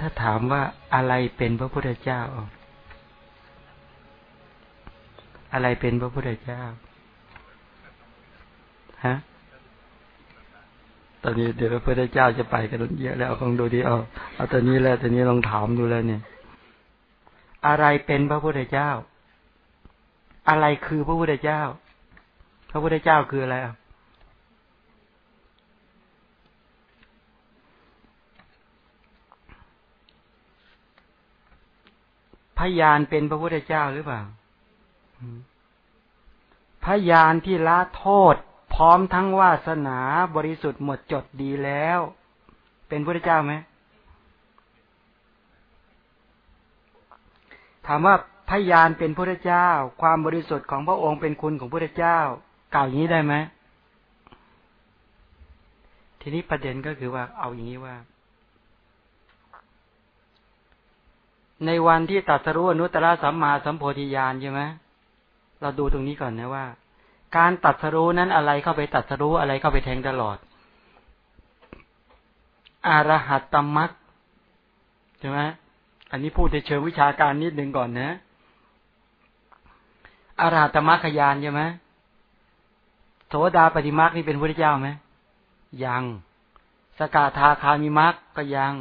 ถ้าถามว่าอะไรเป็นพระพุทธเจ้า อะไรเป็นพระพุทธเจ้า ฮะ ตอนนี้เดี๋ยวพระพุทธเจ้าจะไปกันเยอะแล้วลองดูดิเอาเอาตอนนี้แล้วตอนนี้ลองถามดูแล้วเนี่ย อะไรเป็นพระพุทธเจ้า อะไรคือพระพุทธเจ้า พระพุทธเจ้าคืออะไรอะ พยานเป็นพระพุทธเจ้าหรือเปล่าพยานที่ละโทษ พร้อมทั้งวาสนาบริสุทธิ์หมดจดดีแล้ว เป็นพระเจ้าไหมถามว่าพยานเป็นพระเจ้า ความบริสุทธิ์ของพระองค์เป็นคุณของพระเจ้ากล่าวอย่างนี้ได้ไหมทีนี้ประเด็นก็คือว่าเอาอย่างนี้ว่า ในวันที่ตัดสรู้อนุตตรสัมมาสัมโพธิญาณใช่ไหมเราดูตรงนี้ก่อนนะว่า การตัดสรู้นั้นอะไรเข้าไปตัดสรู้อะไรเข้าไปแทงตลอด อารหัตตมักใช่ไหมอันนี้พูดในเชิงวิชาการนิดหนึ่งก่อนนะอารหัตตมัคขยานใช่ไหมโสดาปฏิมักนี่เป็นพระเจ้าไหมยัง สกาธาคามิมักก็ยัง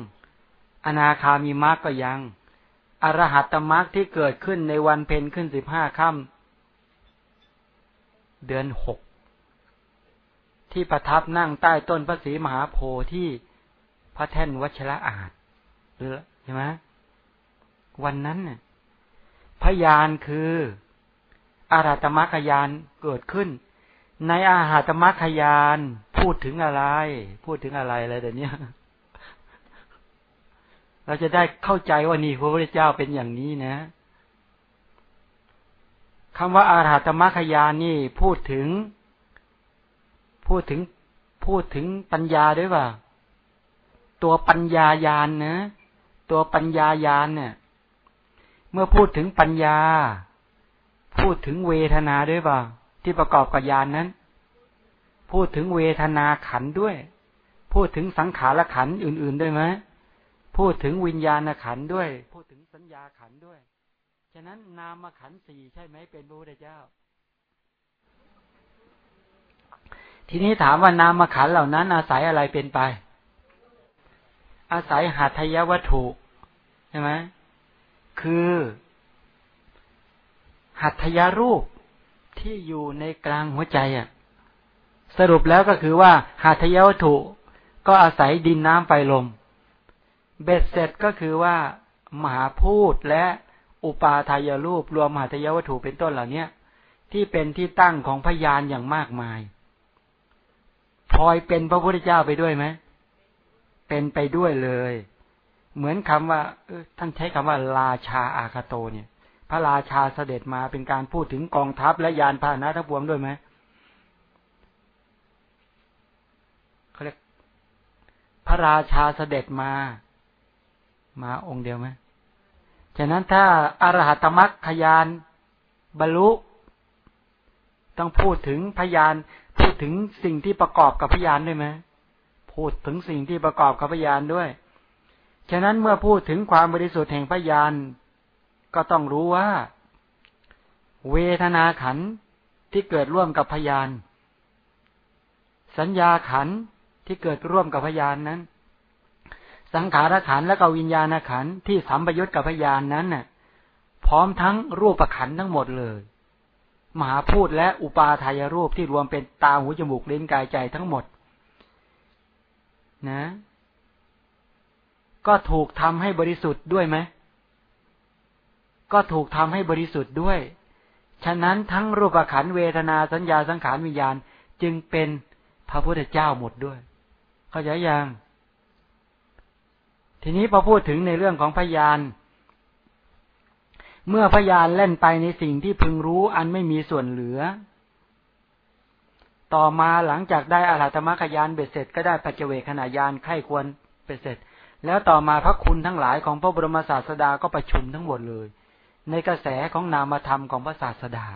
อนาคามิมักก็ยัง อรหัตตมรรคที่เกิดขึ้นในวันเพ็ญขึ้นสิบห้าค่ำเดือนหกที่ประทับนั่งใต้ต้นพระศรีมหาโพธิ์ที่พระแท่นวัชระอาจหรือใช่ไหมวันนั้นเนี่ยพยานคืออาราตมรรคยานเกิดขึ้น ในอาหาตมรรคยานพูดถึงอะไร พูดถึงอะไรอะไรแต่เนี้ย เราจะได้เข้าใจว่านี่พระพุทธเจ้าเป็นอย่างนี้นะคำว่าอาราตมรรคยานี่พูดถึง พูดถึงพูดถึงปัญญาด้วยว่า ตัวปัญญายานนะ ตัวปัญญายานเนี่ย เมื่อพูดถึงปัญญา พูดถึงเวทนาด้วยว่า ที่ประกอบกับยานนั้น พูดถึงเวทนาขันด้วย พูดถึงสังขารขันอื่น ๆ ด้วยไหม พูดถึงวิญญาณขันด้วย พูดถึงสัญญาขันด้วย ฉะนั้นนามขันสี่ใช่ไหมเป็นพระพุทธเจ้า ทีนี้ถามว่านามขันเหล่านั้น อาศัยอะไรเป็นไป อาศัยหัตถยวัตถุใช่ไหมคือหัตถยรูปที่อยู่ในกลางหัวใจอะ สรุปแล้วก็คือว่าหัตถยวัตถุก็อาศัยดินน้ำไฟลม เบ็ดเสร็จก็คือว่ามหาพูดและอุปาทายรูปรวมมหาทยวัตถุเป็นต้นเหล่านี้ที่เป็นที่ตั้งของพยานอย่างมากมายพลอยเป็นพระพุทธเจ้าไปด้วยไหมเป็นไปด้วยเลย เหมือนคำว่าท่านใช้คำว่า ราชาอาคาโตเนี่ย พระราชาเสด็จมาเป็นการพูดถึงกองทัพและยานพาหนะทั้งปวงด้วยไหมเขาเรียกพระราชาเสด็จมา มาองค์เดียวไหมฉะนั้นถ้าอารหัตมัคคยานบรรลุ ต้องพูดถึงพยานพูดถึงสิ่งที่ประกอบกับพยานด้วยไหมพูดถึงสิ่งที่ประกอบกับพยานด้วย ฉะนั้นเมื่อพูดถึงความบริสุทธิ์แห่งพยาน ก็ต้องรู้ว่า เวทนาขันที่เกิดร่วมกับพยาน สัญญาขันที่เกิดร่วมกับพยานนั้น สังขารขันและก็วิญญาณขันที่สัมปยุตกับพยานนั้นน่ะ พร้อมทั้งรูปขันทั้งหมดเลย มหาพูดและอุปาทายรูปที่รวมเป็นตาหูจมูกลิ้นกายใจทั้งหมด นะ ก็ถูกทำให้บริสุทธิ์ด้วยไหมก็ถูกทำให้บริสุทธิ์ด้วย ฉะนั้นทั้งรูปขันเวทนาสัญญาสังขารวิญญาณจึงเป็นพระพุทธเจ้าหมดด้วย เข้าใจยัง ทีนี้พอพูดถึงในเรื่องของพยาน เมื่อพยานเล่นไปในสิ่งที่พึงรู้อันไม่มีส่วนเหลือ ต่อมาหลังจากได้อาราธมรรคยานเบ็ดเสร็จก็ได้ปัจเจเวขณะยานไข้ควรเบ็ดเสร็จ แล้วต่อมาพระคุณทั้งหลายของพระบรมศาสดาก็ประชุมทั้งหมดเลย ในกระแสของนามธรรมของพระศาสดา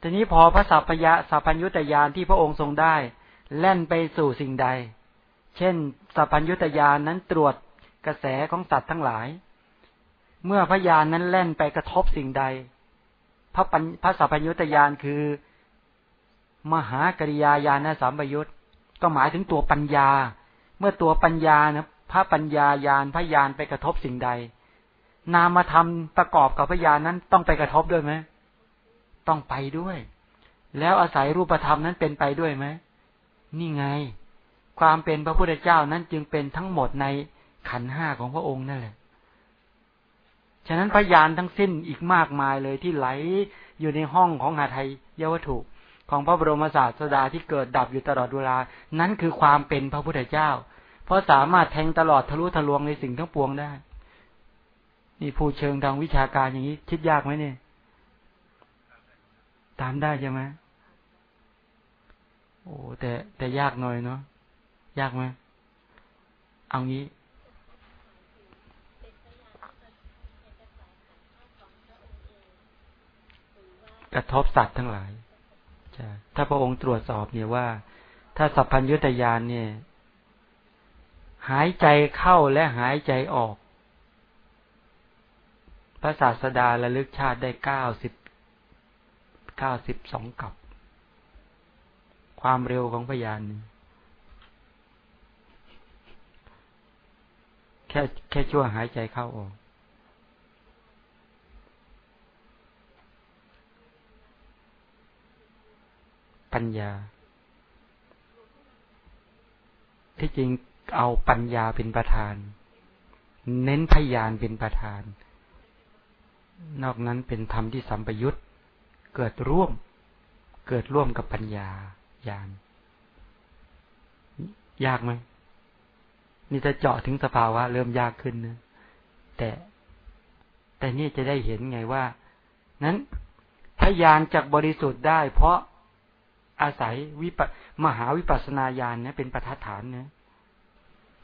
ทีนี้พอพระสัพพยะสัพพัญญุตยานที่พระองค์ทรงได้ แล่นไปสู่สิ่งใด เช่น สัพพัญญุตยานนั้นตรวจกระแสของสัตว์ทั้งหลาย เมื่อพยานนั้นแล่นไปกระทบสิ่งใด พระปัญพระสัพพยุตยานคือ มหากริยาญาณสามปยุตก็หมายถึงตัวปัญญา เมื่อตัวปัญญานะพระปัญญายานพยานไปกระทบสิ่งใด นามธรรมประกอบกับพยานนั้นต้องไปกระทบด้วยไหมต้องไปด้วย แล้วอาศัยรูปธรรมนั้นเป็นไปด้วยไหมนี่ไง ความเป็นพระพุทธเจ้านั้นจึงเป็นทั้งหมดในขันห้าของพระองค์นั่นแหละ ฉะนั้นพยานทั้งสิ้นอีกมากมายเลยที่ไหลอยู่ในห้องของหาไทยยวัตถุของพระบรมศาสดาที่เกิดดับอยู่ตลอดเวลา นั้นคือความเป็นพระพุทธเจ้า เพราะสามารถแทงตลอดทะลุทะลวงในสิ่งทั้งปวงได้ นี่ผู้เชิงทางวิชาการอย่างนี้คิดยากไหมเนี่ย ตามได้ใช่ไหมโอ้แต่แต่ยากหน่อยเนาะ ยากไหมเอางี้ กระทบสัตว์ทั้งหลายถ้าพระองค์ตรวจสอบเนี่ยว่า ถ้าสัพพัญญุตยานเนี่ย หายใจเข้าและหายใจออก พระศาสดาระลึกชาติได้เก้าสิบเก้าสิบสองกับ ความเร็วของพยาน แค่แค่ชั่วหายใจเข้าออกปัญญา ที่จริงเอาปัญญาเป็นประธาน เน้นพยานเป็นประธาน นอกนั้นเป็นธรรมที่สัมปยุตเกิดร่วม เกิดร่วมกับปัญญาญาณยากไหม นี่จะเจาะถึงสภาวะเริ่มยากขึ้นนะแต่ แต่นี่จะได้เห็นไงว่า นั้นพยานจากบริสุทธิ์ได้ เพราะอาศัยวิปมหาวิปัสนาญาณเนี่ยเป็นประทัดฐานเนี่ย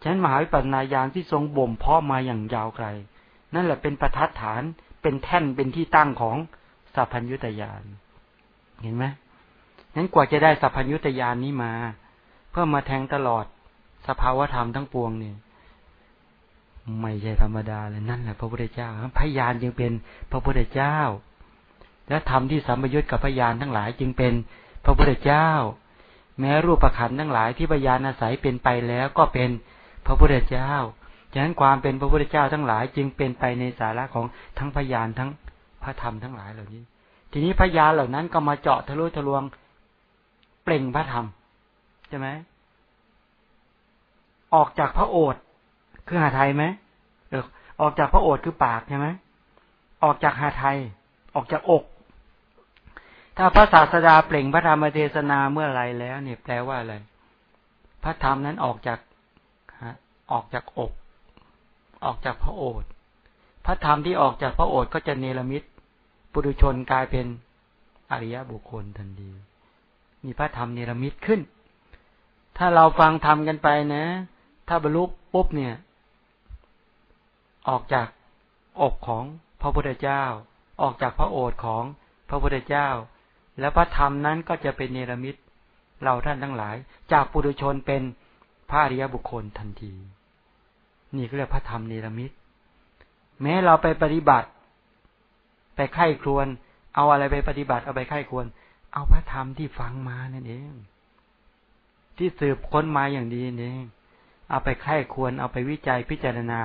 ฉะนั้นมหาวิปัสนาญาณที่ทรงบ่มเพาะมาอย่างยาวไกล นั่นแหละเป็นประทัดฐานเป็นแท่นเป็นที่ตั้งของสัพพัญญุตญาณเห็นไหมนั้นกว่าจะได้สัพพัญญุตญาณนี้มา เพื่อมาแทงตลอด สภาวธรรมทั้งปวงเนี่ยไม่ใช่ธรรมดาเลยนั่นแหละพระพุทธเจ้าพยานจึงเป็นพระพุทธเจ้า และธรรมที่สัมยุญกับพยานทั้งหลายจึงเป็นพระพุทธเจ้า แม้รูปประคันทั้งหลายที่พยานอาศัยเป็นไปแล้วก็เป็นพระพุทธเจ้าฉะนั้นความเป็นพระพุทธเจ้าทั้งหลาย จึงเป็นไปในสาระของทั้งพยานทั้งพระธรรมทั้งหลายเหล่านี้ ทีนี้พยานเหล่านั้นก็มาเจาะทะลุทะลวงเปล่งพระธรรมใช่ไหม ออกจากพระโอษฐ์คือหาไทยไหมเออออกจากพระโอษฐ์คือปากใช่ไหมออกจากหาไทย ออกจากอก ถ้าพระศาสดาเปล่งพระธรรมเทศนาเมื่อไรแล้วเนี่ยแปลว่าอะไรพระธรรมนั้นออกจากออกจากอก ออกจากพระโอษฐ์พระธรรมที่ออกจากพระโอษฐ์ก็จะเนรมิตปุถุชนกลายเป็นอริยบุคคลทันทีมีพระธรรมเนรมิตขึ้น ถ้าเราฟังธรรมกันไปนะ ถ้าบรรลุปุ๊บเนี่ย ออกจากอกของพระพุทธเจ้า ออกจากพระโอษฐ์ของพระพุทธเจ้า แล้วพระธรรมนั้นก็จะเป็นเนรมิตเราท่านทั้งหลาย จากปุถุชนเป็นพระอริยบุคคลทันที นี่ก็เรียกพระธรรมเนรมิตแม้เราไปปฏิบัติ ไปไข้ครวน เอาอะไรไปปฏิบัติเอาไปไข้ควรเอาพระธรรมที่ฟังมานั่นเอง ที่สืบค้นมาอย่างดีนี่นเอง เอาไปไข้ควร เอาไปวิจัยพิจารณา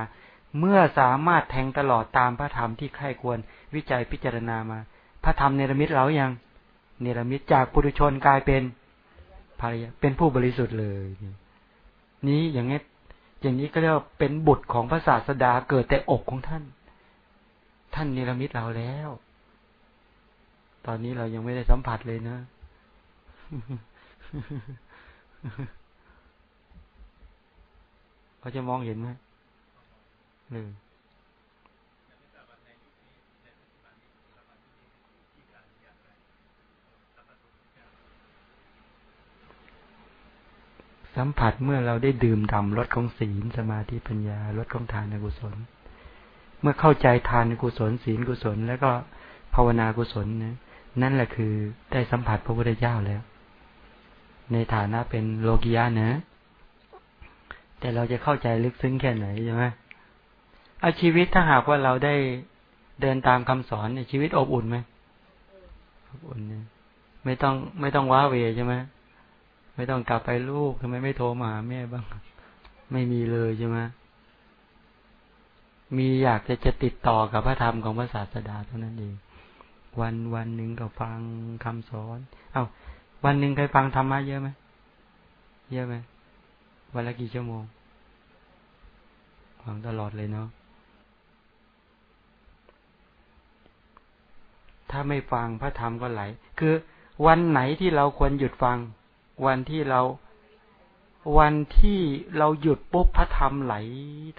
เมื่อสามารถแทงตลอดตามพระธรรมที่ไข้ควร วิจัยพิจารณามา พระธรรมเนรมิตเรายังเนรมิตจากปุถุชนกลายเป็นภรรยาเป็นผู้บริสุทธิ์เลย นี้อย่างนี้อย่างนี้ก็เรียกว่าเป็นบุตรของพระศาสดาเกิดแต่อกของท่าน ท่านเนรมิตเราแล้ว ตอนนี้เรายังไม่ได้สัมผัสเลยนะ เขาจะมองเห็นไหมหนึ่งสัมผัสเมื่อเราได้ดื่มด่ำรสของศีลสมาธิปัญญารสของทานกุศล เมื่อเข้าใจทานกุศลศีลกุศล แล้วก็ภาวนากุศลนะนั่นแหละคือได้สัมผัสพระพุทธเจ้าแล้ว ในฐานะเป็นโลกิยะนะ แต่เราจะเข้าใจลึกซึ้งแค่ไหนใช่ไหมอาชีวิตถ้าหากว่าเราได้เดินตามคำสอนเนี่ยชีวิตอบอุ่นไหมอบอุ่นเนี่ยไม่ต้องไม่ต้องว้าเวใช่ไหมไม่ต้องกลับไปลูกทำไมไม่โทรมาหาแม่บ้าง ไม่มีเลยใช่ไหมมีอยากจะจะติดต่อกับพระธรรมของพระศาสดาเท่านั้นเองวันวันหนึ่งก็ฟังคำสอน เอา้าวันหนึ่งเคยฟังธรรมะเยอะไหมเยอะไหม วันละกี่ชั่วโมงฟังตลอดเลยเนาะถ้าไม่ฟังพระธรรมก็ไหล คือวันไหนที่เราควรหยุดฟัง วันที่เรา วันที่เราหยุดปุ๊บพระธรรมไหล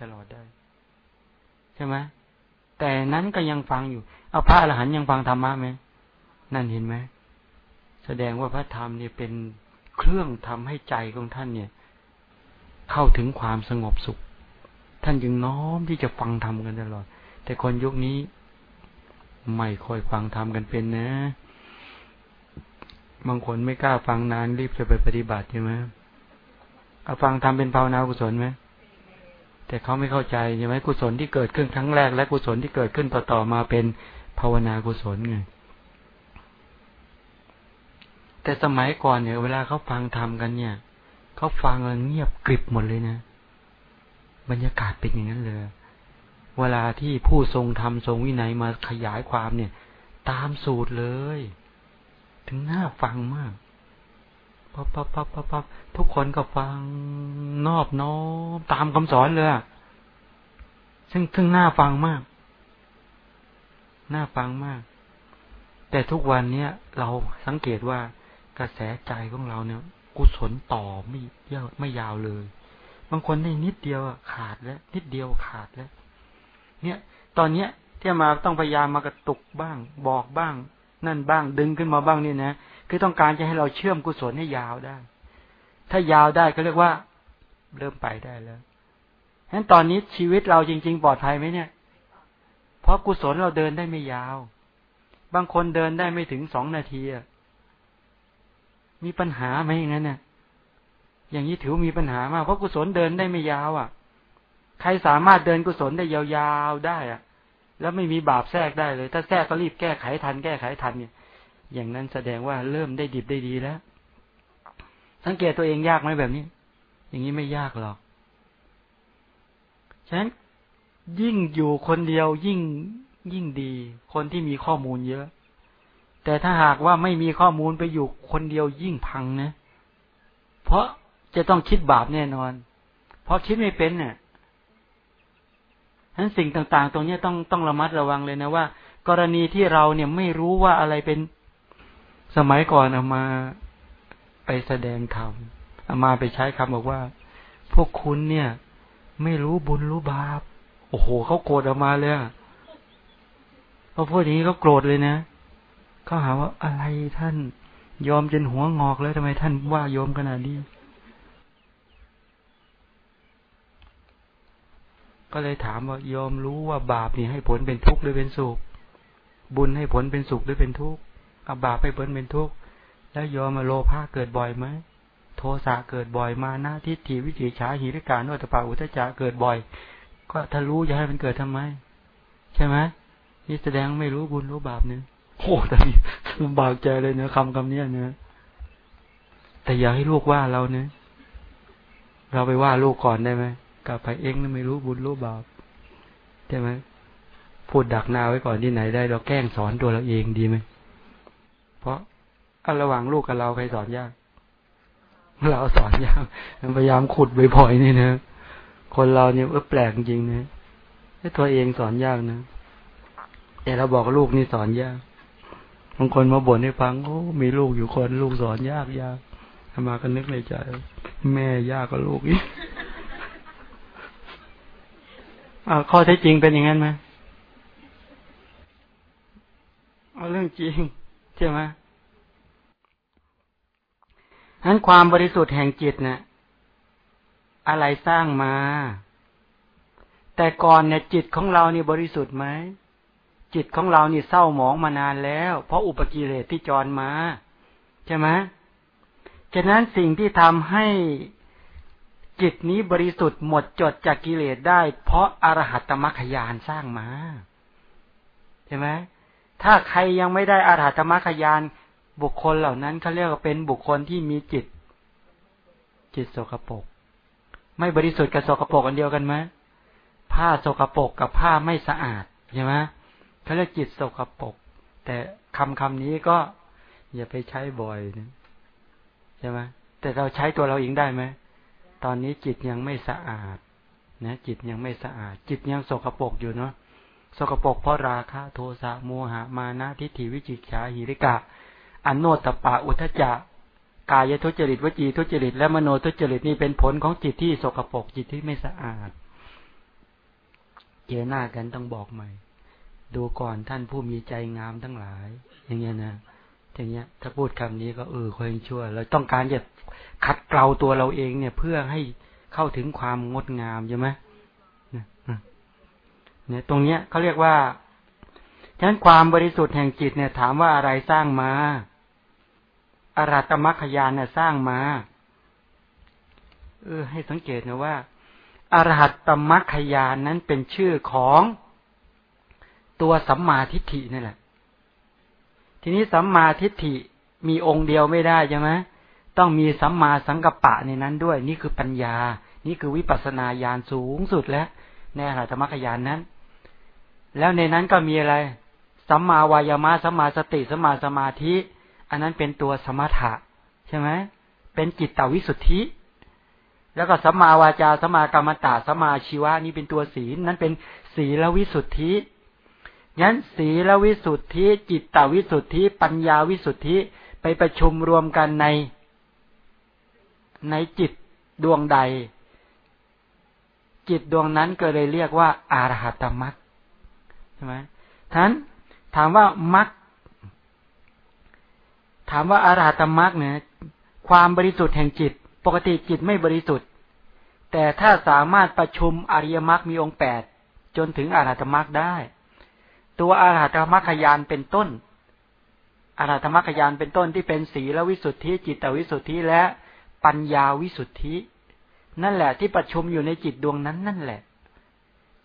ตลอดได้ ใช่ไหมแต่นั้นก็ยังฟังอยู่ เอาพระอรหันยังฟังธรรมะไหมนั่นเห็นไหมแสดงว่าพระธรรมเนี่ยเป็นเครื่องทำให้ใจของท่านเนี่ย เข้าถึงความสงบสุข ท่านจึงน้อมที่จะฟังธรรมกันตลอด แต่คนยุคนี้ ไม่ค่อยฟังธรรมกันเป็นนะ บางคนไม่กล้าฟังนานรีบจะไปปฏิบัติใช่ไหมเอาฟังทำเป็นภาวนากุศลไหมแต่เขาไม่เข้าใจใช่ไหมกุศลที่เกิดขึ้นครั้งแรก และกุศลที่เกิดขึ้นต่อๆมาเป็นภาวนากุศลไงแต่สมัยก่อนเนี่ย เวลาเขาฟังทำกันเนี่ย เขาฟังแล้วเงียบกริบหมดเลยนะ บรรยากาศเป็นอย่างนั้นเลย เวลาที่ผู้ทรงธรรมทรงวินัยมาขยายความเนี่ย ตามสูตรเลย ถึงน่าฟังมากปั๊บปั๊บปั๊บปั๊บปั๊บทุกคนก็ฟังนอบน้อมตามคำสอนเลยซึ่งซึ่งน่าฟังมาก น่าฟังมาก แต่ทุกวันเนี้ยเราสังเกตว่ากระแสใจของเราเนี่ย กุศลต่อไม่ยาวไม่ยาวเลย บางคนได้นิดเดียวขาดแล้ว นิดเดียวขาดแล้ว เนี่ย ตอนเนี้ยที่มาต้องพยายามมากระตุกบ้าง บอกบ้าง นั่นบ้างดึงขึ้นมาบ้างนี่นะคือต้องการจะให้เราเชื่อมกุศลให้ยาวได้ ถ้ายาวได้ก็เรียกว่า เริ่มไปได้แล้วฉะนั้นตอนนี้ชีวิตเราจริง ๆ ปลอดภัยไหมเนี่ย เพราะกุศลเราเดินได้ไม่ยาว บางคนเดินได้ไม่ถึงสองนาที มีปัญหาไหมอย่างนั้นเนี่ยอย่างนี้ถือมีปัญหามากเพราะกุศลเดินได้ไม่ยาวอะ ใครสามารถเดินกุศลได้ยาวๆได้อะแล้วไม่มีบาปแทรกได้เลย ถ้าแทรกก็รีบแก้ไขทันแก้ไขทันเนี่ย อย่างนั้นแสดงว่าเริ่มได้ดิบได้ดีแล้ว สังเกตตัวเองยากไหมแบบนี้ อย่างนี้ไม่ยากหรอกฉะนั้นยิ่งอยู่คนเดียวยิ่งยิ่งดี คนที่มีข้อมูลเยอะ แต่ถ้าหากว่าไม่มีข้อมูลไปอยู่คนเดียวยิ่งพังนะ เพราะจะต้องคิดบาปแน่นอน เพราะคิดไม่เป็นเนี่ยฉะนั้นสิ่งต่าง ๆ ตรงนี้ต้องต้องระมัดระวังเลยนะว่า กรณีที่เราเนี่ยไม่รู้ว่าอะไรเป็นสมัยก่อนเอามาไปแสดงธรรมเอามาไปใช้คำบอกว่า พวกคุณเนี่ย ไม่รู้บุญรู้บาป โอ้โหเขาโกรธออกมาเลยพอพูดอย่างนี้เขาโกรธเลยนะ เขาหาว่าอะไรท่านยอมจนหัวงอกแล้วทำไมท่านว่ายอมขนาดนี้ ก็เลยถามว่ายอมรู้ว่าบาปนี่ให้ผลเป็นทุกข์หรือเป็นสุข บุญให้ผลเป็นสุขหรือเป็นทุกข์อาบาปให้ผลเป็นทุกข์แล้วยอมมาโลภะเกิดบ่อยไหมโทสะเกิดบ่อยมาหน้าทิฏฐิวิจิฉาหิริการวัตปาอุทจาเกิดบ่อย ก็ถ้ารู้จะให้มันเกิดทำไม ใช่ไหมนี่แสดงไม่รู้บุญรู้บาปเนี่ โอ้แต่ลำบากใจเลยเนื้อคำคำนี้เนื้อแต่อย่าให้ลูกว่าเราเนื้อเราไปว่าลูกก่อนได้ไหมกลับไปเองไม่รู้บุญรู้บาปใช่ไหมพูดดักนาไว้ก่อนที่ไหนได้เราแกล้งสอนตัวเราเองดีไหมเพราะอันระหว่างลูกกับเราใครสอนยาก เราสอนยากพยายามขุดบ่อยๆนี่นะคนเราเนี่ยเออแปลกจริงนะตัวเองสอนยากนะแต่เราบอกลูกนี่สอนยาก บางคนมาบ่นให้ฟังโอ้มีลูกอยู่คนลูกสอนยากยากทำมาก็นึกในใจ แม่ยากกว่าลูกอีกข้อเท็จจริงเป็นอย่างนั้นไหมเอาเรื่องจริงใช่ไหมนั้นความบริสุทธิ์แห่งจิตเนะี่ยอะไรสร้างมา แต่ก่อนเนี่ยจิตของเรานี่บริสุทธิ์ไหม จิตของเรานี่เศร้าหมองมานานแล้ว เพราะอุปกิเลสที่จรมาใช่ไหมฉะนั้นสิ่งที่ทำให้จิตนี้บริสุทธิ์หมดจดจากกิเลสได้ เพราะอรหัตมรรคยานสร้างมาใช่ไหมถ้าใครยังไม่ได้อรหัตมรรคยานบุคคลเหล่านั้นเขาเรียกว่าเป็นบุคคลที่มีจิต จิตโสกปก ไม่บริสุทธิ์กับโสกปกอันเดียวกันไหมผ้าโสกปกกับผ้าไม่สะอาดใช่ไหม เขาเรียกจิตสกปรกแต่คำคำนี้ก็อย่าไปใช้บ่อยนะใช่ไหมแต่เราใช้ตัวเราเองได้ไหมตอนนี้จิตยังไม่สะอาด นะ จิตยังไม่สะอาด จิตยังสกปรกอยู่เนาะสกปรกเพราะราคะ โทสะโมหะมานะทิฏฐิวิจิกฉาหิริกะอันโนตปะอุทจักกายทุจริตวจีทุจริต และมโนทุจริตนี่เป็นผลของจิตที่สกปรกจิตที่ไม่สะอาด เจอหน้ากันต้องบอกใหม่ ดูก่อนท่านผู้มีใจงามทั้งหลาย อย่างเงี้ยนะอย่างเงี้ย ถ้าพูดคำนี้ก็เออคอยชั่วเราต้องการจะขัดเกลาตัวเราเองเนี่ย เพื่อให้เข้าถึงความงดงามใช่ไหมเนี่ยตรงเนี้ยเขาเรียกว่าฉะนั้นความบริสุทธิ์แห่งจิตเนี่ย ถามว่าอะไรสร้างมาอารัตมัคคยานเนี่ยสร้างมาเออให้สังเกตนะว่าอรหัตตมัคคยานนั้นเป็นชื่อของ ตัวสัมมาทิฏฐินั่แหละ ทีนี้สัมมาทิฏฐิมีองค์เดียวไม่ได้ใช่ไหมต้องมีสัมมาสังกัปปะในนั้นด้วย นี่คือปัญญา นี่คือวิปัสสนาญาณสูงสุดแล้วในอรหัตมัคคยานนั้น แล้วในนั้นก็มีอะไร สัมมาวายามะสัมมาสติสัมมาสมาธิ อันนั้นเป็นตัวสมถะ ใช่ไหมเป็นจิตตวิสุทธิ แล้วก็สัมมาวาจาสัมมากรรมตาสัมมาชีวะนี่เป็นตัวศีลนั้นเป็นศีลวิสุทธิ งั้นศีลวิสุทธิจิตตวิสุทธิปัญญาวิสุทธิไปประชุมรวมกันใน ในจิตดวงใด จิตดวงนั้นก็เลยเรียกว่า อารหัตมัคใช่ไหมท่านถามว่ามัคถามว่าอาราตมักเนี่ย ความบริสุทธิ์แห่งจิต ปกติจิตไม่บริสุทธิ์ แต่ถ้าสามารถประชุมอริยมรรคมีองค์แปดจนถึงอาราตมักได้ ตัวอาราตมัคขยานเป็นต้น อาราตมัคขยานเป็นต้นที่เป็นสีและวิสุทธิจิตวิสุทธิและปัญญาวิสุทธิ นั่นแหละที่ประชุมอยู่ในจิตดวงนั้นนั่นแหละ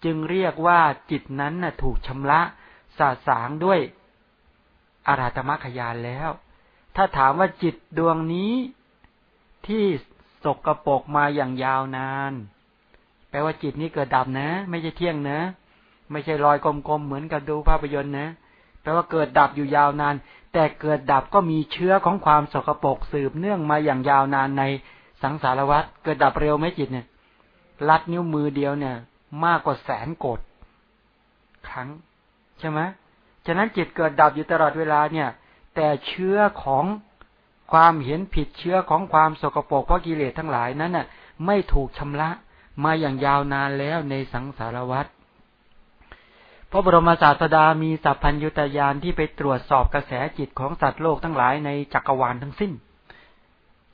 จึงเรียกว่าจิตนั้นน่ะถูกชำระสาสางด้วยอาราตมัคขยานแล้ว ถ้าถามว่าจิตดวงนี้ที่สกรปรกมาอย่างยาวนาน แปลว่าจิตนี้เกิดดับนะ ไม่ใช่เที่ยงนะ ไม่ใช่ลอยกลมๆเหมือนกับดูภาพยนตร์นะแปลว่าเกิดดับอยู่ยาวนาน แต่เกิดดับก็มีเชื้อของความสกปรกสืบเนื่องมาอย่างยาวนานในสังสารวัฏเกิดดับเร็วไหมจิตเนี่ย ลัดนิ้วมือเดียวเนี่ย มากกว่าแสนกดครั้ง ใช่ไหมฉะนั้นจิตเกิดดับอยู่ตลอดเวลาเนี่ย แต่เชื้อของความเห็นผิดเชื้อของความสกปรกเพราะกิเลสทั้งหลายนั้นน่ะ ไม่ถูกชำระมาอย่างยาวนานแล้วในสังสารวัฏ พระบรมศาสดามีสัพพัญญุตยานที่ไปตรวจสอบกระแสจิตของสัตว์โลกทั้งหลายในจักรวาลทั้งสิ้น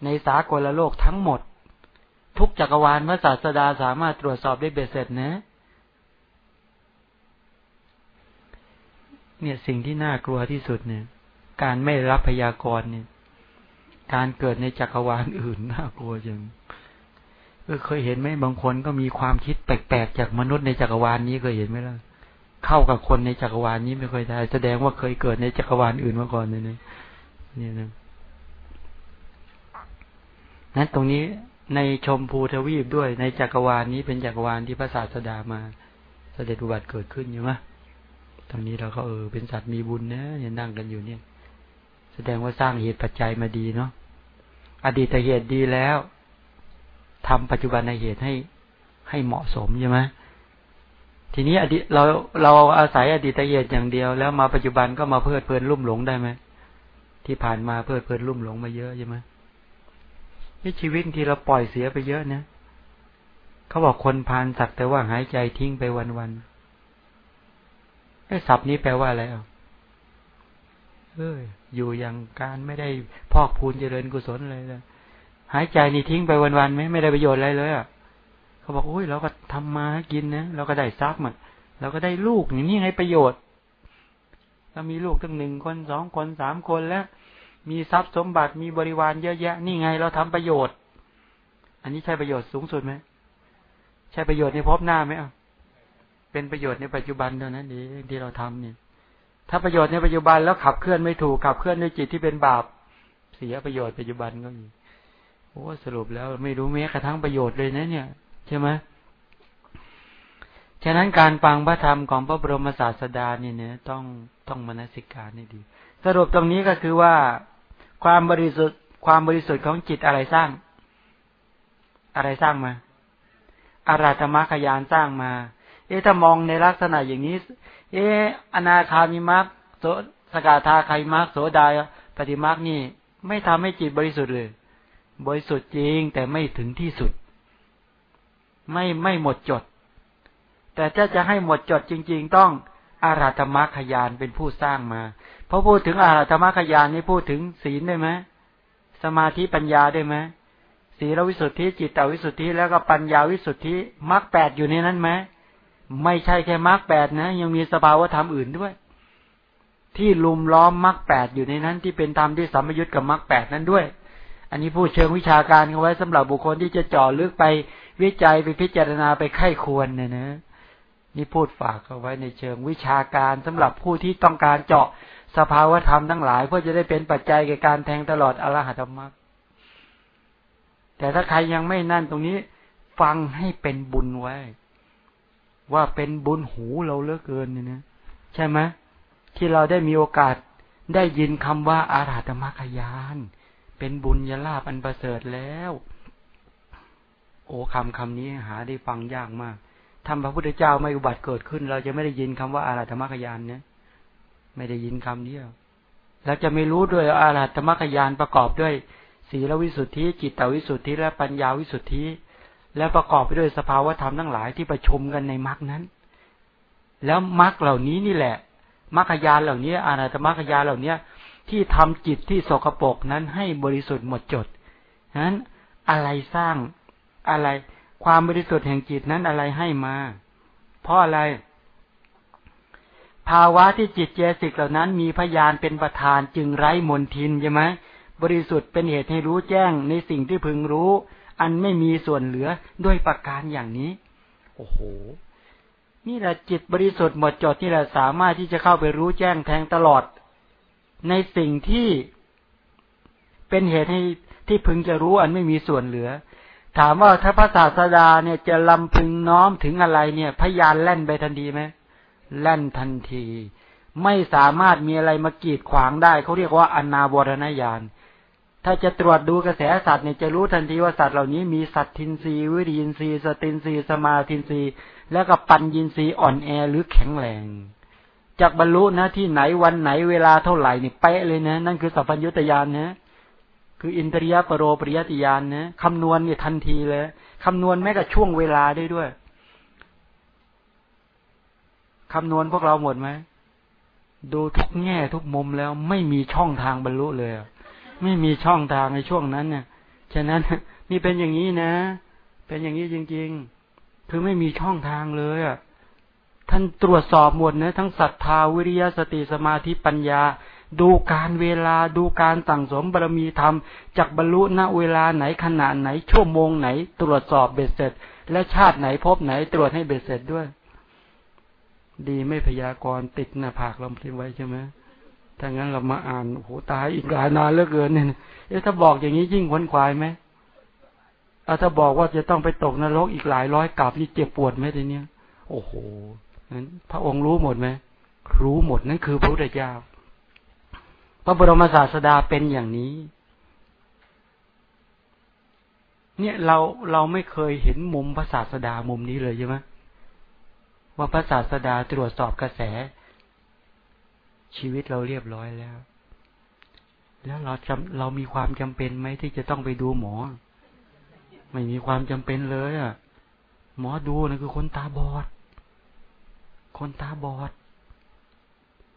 ในสากลโลกทั้งหมด ทุกจักรวาลพระศาสดาสามารถตรวจสอบได้เบ็ดเสร็จนะ เนี่ยสิ่งที่น่ากลัวที่สุดเนี่ย การไม่รับพยากรณ์เนี่ย การเกิดในจักรวาลอื่นน่ากลัวจังเคยเห็นไหมบางคนก็มีความคิดแปลกๆจากมนุษย์ในจักรวาลนี้เคยเห็นไหมล่ะ เข้ากับคนในจักรวาลนี้ไม่เคยได้ แสดงว่าเคยเกิดในจักรวาลอื่นมาก่อนเลยเนี่ยนะนั้นตรงนี้ในชมพูทวีปด้วยในจักรวาลนี้เป็นจักรวาลที่พระศาสดามาเสด็จอุบัติเกิดขึ้นอยู่ไหมตรงนี้เราก็เออเป็นสัตว์มีบุญนะเนี่ยนั่งกันอยู่เนี่ย แสดงว่าสร้างเหตุปัจจัยมาดีเนาะอดีตเหตุดีแล้วทำปัจจุบันในเหตุให้ให้เหมาะสมใช่ไหม ทีนี้อดีตเราเราอาศัยอดีตเหตุอย่างเดียว แล้วมาปัจจุบันก็มาเพลิดเพลินลุ่มหลงได้ไหมที่ผ่านมาเพลิดเพลินลุ่มหลงมาเยอะใช่ไหมนี่ชีวิตที่เราปล่อยเสียไปเยอะนะเขาบอกคนพานสักแต่ว่าหายใจทิ้งไปวันวันไอ้ศัพท์นี้แปลว่าอะไรอะเอออยู่อย่างการไม่ได้พอกพูนเจริญกุศลเลยเลยหายใจนี่ทิ้งไปวันๆไหมไม่ได้ประโยชน์อะไรเลยอะ เขาบอกโอ้ยเราก็ทำมากินนะเราก็ได้ซักมาเราก็ได้ลูกอย่างนี้ไงประโยชน์เรามีลูกตั้งหนึ่งคนสองคนสามคนแล้วมีทรัพย์สมบัติมีบริวารเยอะแยะ นี่ไงเราทำประโยชน์ อันนี้ใช่ประโยชน์สูงสุดไหมใช่ประโยชน์ในภพหน้าไหมอะเป็นประโยชน์ในปัจจุบันเท่านั้นเองที่เราทำเนี่ย ถ้าประโยชน์ในปัจจุบันแล้วขับเคลื่อนไม่ถูกขับเคลื่อนด้วยจิตที่เป็นบาป เสียประโยชน์ปัจจุบันก็มีโอ้สรุปแล้วไม่รู้แม้กระทั่งประโยชน์เลยนะเนี่ย ใช่ไหมฉะนั้นการฟังพระธรรมของพระบรมศาสดาเนี่ยเนี่ยต้องต้องมนสิการให้ดี สรุปตรงนี้ก็คือว่าความบริสุทธิ์ความบริสุทธิ์ของจิตอะไรสร้าง อะไรสร้างมาอาราธมรรคยานสร้างมา เอ๊ะถ้ามองในลักษณะอย่างนี้ เอ๊ะอนาคามิมรรคโสสกาธาไคมรรคโสดาปฏิมรรคนี่ ไม่ทำให้จิตบริสุทธิ์เลย บริสุทธิ์จริงแต่ไม่ถึงที่สุด ไม่ไม่หมดจด แต่ถ้าจะให้หมดจดจริง ๆ ต้องอาราธมรรคยานเป็นผู้สร้างมา เพอพูดถึงอาราธมรรคยานนี่พูดถึงศีลได้ไหมสมาธิปัญญาได้ไหมศีลวิสุทธิจิตตวิสุทธิแล้วก็ปัญญาวิสุทธิมรรคแปดอยู่ในนั้นไหมไม่ใช่แค่มรรคแปดนะ ยังมีสภาวธรรมอื่นด้วย ที่ลุมล้อมมรรคแปดอยู่ในนั้น ที่เป็นธรรมที่สัมยุญกับมรรคแปดนั้นด้วย อันนี้พูดเชิงวิชาการเอาไว้สำหรับบุคคลที่จะจ่อลึกไป วิจัยไปพิจารณาไปไข้ควรเนี่ยนะนี่พูดฝากเอาไว้ในเชิงวิชาการสำหรับผู้ที่ต้องการเจาะสภาวธรรมทั้งหลาย เพื่อจะได้เป็นปัจจัยแก่การแทงตลอดอรหัตมรรคแต่ถ้าใครยังไม่นั่นตรงนี้ ฟังให้เป็นบุญไว้ ว่าเป็นบุญหูเราเลือกเกินเนี่ยนะใช่ไหมที่เราได้มีโอกาสได้ยินคำว่าอาราธมรรคยาน เป็นบุญยลาบอันประเสริฐแล้ว โอ้คำคำนี้หาได้ฟังยากมากทำพระพุทธเจ้าไม่อุบัติเกิดขึ้น เราจะไม่ได้ยินคำว่าอาราธมรรคยานเนี่ยไม่ได้ยินคำนี้เราจะไม่รู้ด้วยอาราธมรรคยานประกอบด้วยศีลวิสุทธิจิตตวิสุทธิและปัญญาวิสุทธิ และประกอบไปด้วยสภาวธรรมทั้งหลายที่ประชุมกันในมรรคนั้น แล้วมรรคเหล่านี้นี่แหละมรรคยานเหล่านี้ อาราธมรรคยานเหล่านี้ที่ทำจิตที่สกปรกนั้นให้บริสุทธิ์หมดจดนั้นอะไรสร้าง อะไร ความบริสุทธิ์แห่งจิตนั้นอะไรให้มา เพราะอะไร ภาวะที่จิตเจสิกเหล่านั้น มีพยานเป็นประธานจึงไร้มนทินใช่ไหมบริสุทธิ์เป็นเหตุให้รู้แจ้งในสิ่งที่พึงรู้ อันไม่มีส่วนเหลือด้วยประการอย่างนี้ โอ้โหนี่แหละจิตบริสุทธิ์หมดจดนี่แหละสามารถที่จะเข้าไปรู้แจ้งแทงตลอด ในสิ่งที่เป็นเหตุให้ที่พึงจะรู้อันไม่มีส่วนเหลือ ถามว่าถ้าพระศาสดาเนี่ยจะลำพึงน้อมถึงอะไรเนี่ย พยานแล่นไปทันทีไหมแล่นทันที ไม่สามารถมีอะไรมากีดขวางได้เขาเรียกว่าอนาวรณญาณถ้าจะตรวจดูกระแสสัตว์เนี่ยจะรู้ทันทีว่าสัตว์เหล่านี้มีสัตทินรีวิริยินรีสตินรีสมาทินรีแล้วก็ปัญญินรีอ่อนแอหรือแข็งแรงจากบรรลุนะที่ไหนวันไหนเวลาเท่าไหร่นี่เป๊ะเลยนะ นั่นคือสัพพัญญุตยานนะ คืออินทรียปรโรปริยติยานนะคำนวณเนี่ยทันทีเลยคำนวณแม้กับช่วงเวลาได้ด้วยคำนวณพวกเราหมดไหมดูทุกแง่ทุกมุมแล้วไม่มีช่องทางบรรลุเลยไม่มีช่องทางในช่วงนั้นเนี่ยฉะนั้นนี่เป็นอย่างนี้นะ เป็นอย่างนี้จริง ๆ คือไม่มีช่องทางเลยอะท่านตรวจสอบหมดนะทั้งศรัทธาวิริยสติสมาธิปัญญา ดูการเวลาดูการสั่งสมบารมีธรรมจากบรรลุณเวลาไหนขณะไหนชั่วโมงไหน ตรวจสอบเบ็ดเสร็จ และชาติไหนพบไหนตรวจให้เบ็ดเสร็จด้วย ดีไม่พยากรณ์ติดหน้าผากเราทิ้งไว้ใช่ไหมถ้างั้นเรามาอ่านโอ้โหตายอีกหลายนานเหลือเกินเนี่ยเอ๊ะถ้าบอกอย่างนี้ยิ่งขวนควายไหมเอาถ้าบอกว่าจะต้องไปตกนรกอีกหลายร้อยกับนี่เจ็บปวดไหมทีเนี้ยโอ้โหนั้นพระองค์รู้หมดไหมรู้หมดนั่นคือพระพุทธเจ้า พระบรมศาสดาเป็นอย่างนี้ เนี่ยเราเราไม่เคยเห็นมุมพระศาสดามุมนี้เลยใช่ไหมว่าพระศาสดาตรวจสอบกระแส ชีวิตเราเรียบร้อยแล้ว แล้วเราจำเรามีความจำเป็นไหมที่จะต้องไปดูหมอ ไม่มีความจำเป็นเลยอะหมอดูนะคือคนตาบอด คนตาบอด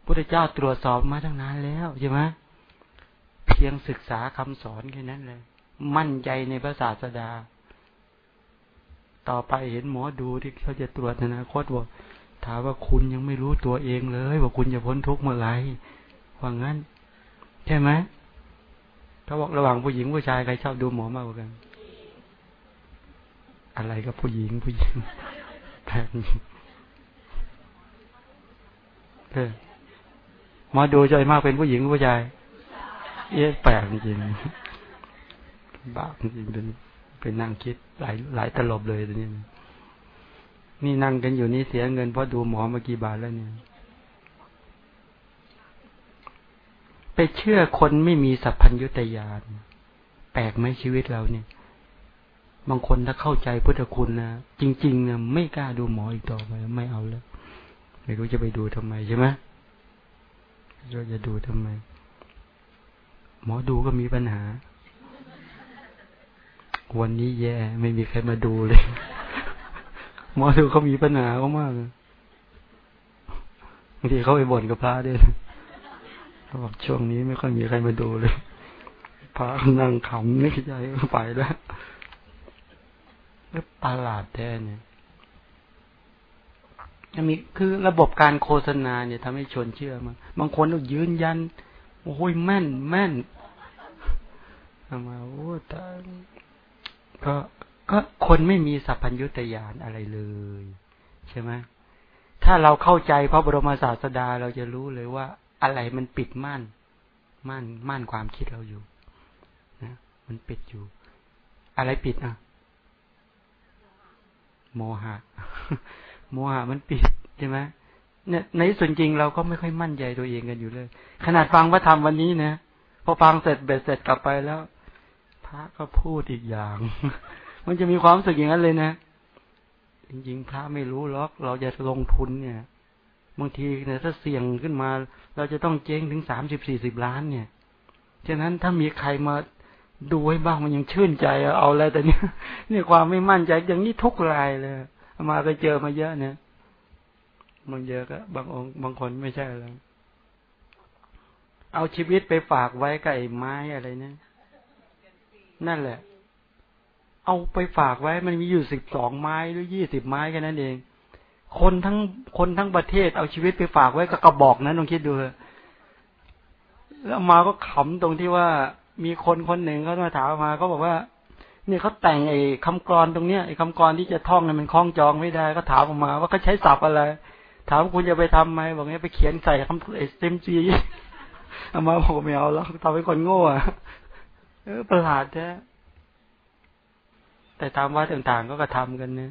พุทธเจ้าตรวจสอบมาตั้งนานแล้วใช่ไหมเพียงศึกษาคำสอนแค่นั้นเลย มั่นใจในพระศาสดา ต่อไปเห็นหมอดูที่เขาจะตรวจอนาคตบอกถามว่าคุณยังไม่รู้ตัวเองเลย ว่าคุณจะพ้นทุกข์เมื่อไหร่ว่างั้น ใช่ไหมเขาบอกระหว่างผู้หญิงผู้ชายใครชอบดูหมอมากกว่ากัน อะไรก็ผู้หญิงผู้หญิงแปลกเออ มาดูใจมากเป็นผู้หญิงผู้ชายเอ๊ะแปลกจริงบาปจริงเป็นเป็นนั่งคิดหลายหลายตลบเลยตอนนี้นี่นั่งกันอยู่นี่เสียเงินเพราะดูหมอมากี่บาทแล้วเนี่ย ไปเชื่อคนไม่มีสัพพัญญุตยานแปลกไหมชีวิตเราเนี่ย บางคนถ้าเข้าใจพุทธคุณนะจริงๆนี่ยไม่กล้าดูหมออีกต่อไปไม่เอาแล้ว ไม่รู้จะไปดูทำไมใช่ไหม เราจะดูทำไม หมอดูก็มีปัญหา วันนี้แย่ ไม่มีใครมาดูเลย หมอดูเขามีปัญหาเขามากบางทีเขาไปบ่นกับพระด้วยเขาบอกช่วงนี้ไม่ค่อยมีใครมาดูเลยพระนั่งขำนึกใจไปแล้วประหลาดแท้เนี่ย จะมีคือระบบการโฆษณาเนี่ยทำให้ชนเชื่อมาบางคนก็ยืนยัน โอ้ยแม่น แม่นทำมาโอ้แต่ก็ก็คนไม่มีสัพพัญญุตยานอะไรเลย ใช่ไหมถ้าเราเข้าใจพระบรมศาสดาเราจะรู้เลยว่า อะไรมันปิดม่านม่านม่านความคิดเราอยู่นะมันปิดอยู่ อะไรปิดอะ โมหะ โมหะมันปิดใช่ไหมเนี่ยในส่วนจริงเราก็ไม่ค่อยมั่นใจตัวเองกันอยู่เลย ขนาดฟังพระธรรมวันนี้นะพอฟังเสร็จเบ็ดเสร็จกลับไปแล้ว พระก็พูดอีกอย่าง มันจะมีความรู้สึกอย่างนั้นเลยนะ จริงๆ พระไม่รู้หรอก เราจะลงทุนเนี่ยบางทีเนี่ยถ้าเสี่ยงขึ้นมา เราจะต้องเจ๊งถึงสามสิบสี่สิบล้านเนี่ยฉะนั้นถ้ามีใครมาดูให้บ้างมันยังชื่นใจเอาอะไรแต่เนี้ยนี่ความไม่มั่นใจอย่างนี้ทุกรายเลย มาก็เจอมาเยอะเนี่ยบางเยอะก็บางองค์บางคนไม่ใช่แล้วเอาชีวิตไปฝากไว้กับไอ้ไม้อะไรเนี่ยนั่นแหละ เอาไปฝากไว้มันมีอยู่สิบสองไม้หรือยี่สิบไม้แค่นั้นเอง คนทั้งคนทั้งประเทศเอาชีวิตไปฝากไว้กับกระบอกนั้นลองคิดดูแล้วมาก็ขำตรงที่ว่ามีคนคนหนึ่งเขามาถามมาเขาบอกว่า เนี่ยเขาแต่งไอ้คำกรอนตรงเนี้ยไอ้คำกรอนที่จะท่องเนี่ยมันคล้องจองไม่ได้ก็ถามออกมา ว่าเขาใช้ศัพท์อะไร ถามคุณจะไปทำไหมบอกเนี้ยไปเขียนใส่คำไอ้เต็มจีเอามาบอกไม่เอาแล้วทำให้คนโง่อะเออประหลาดแท้แต่ตามวัดต่างๆก็กระทำกันเนี่ย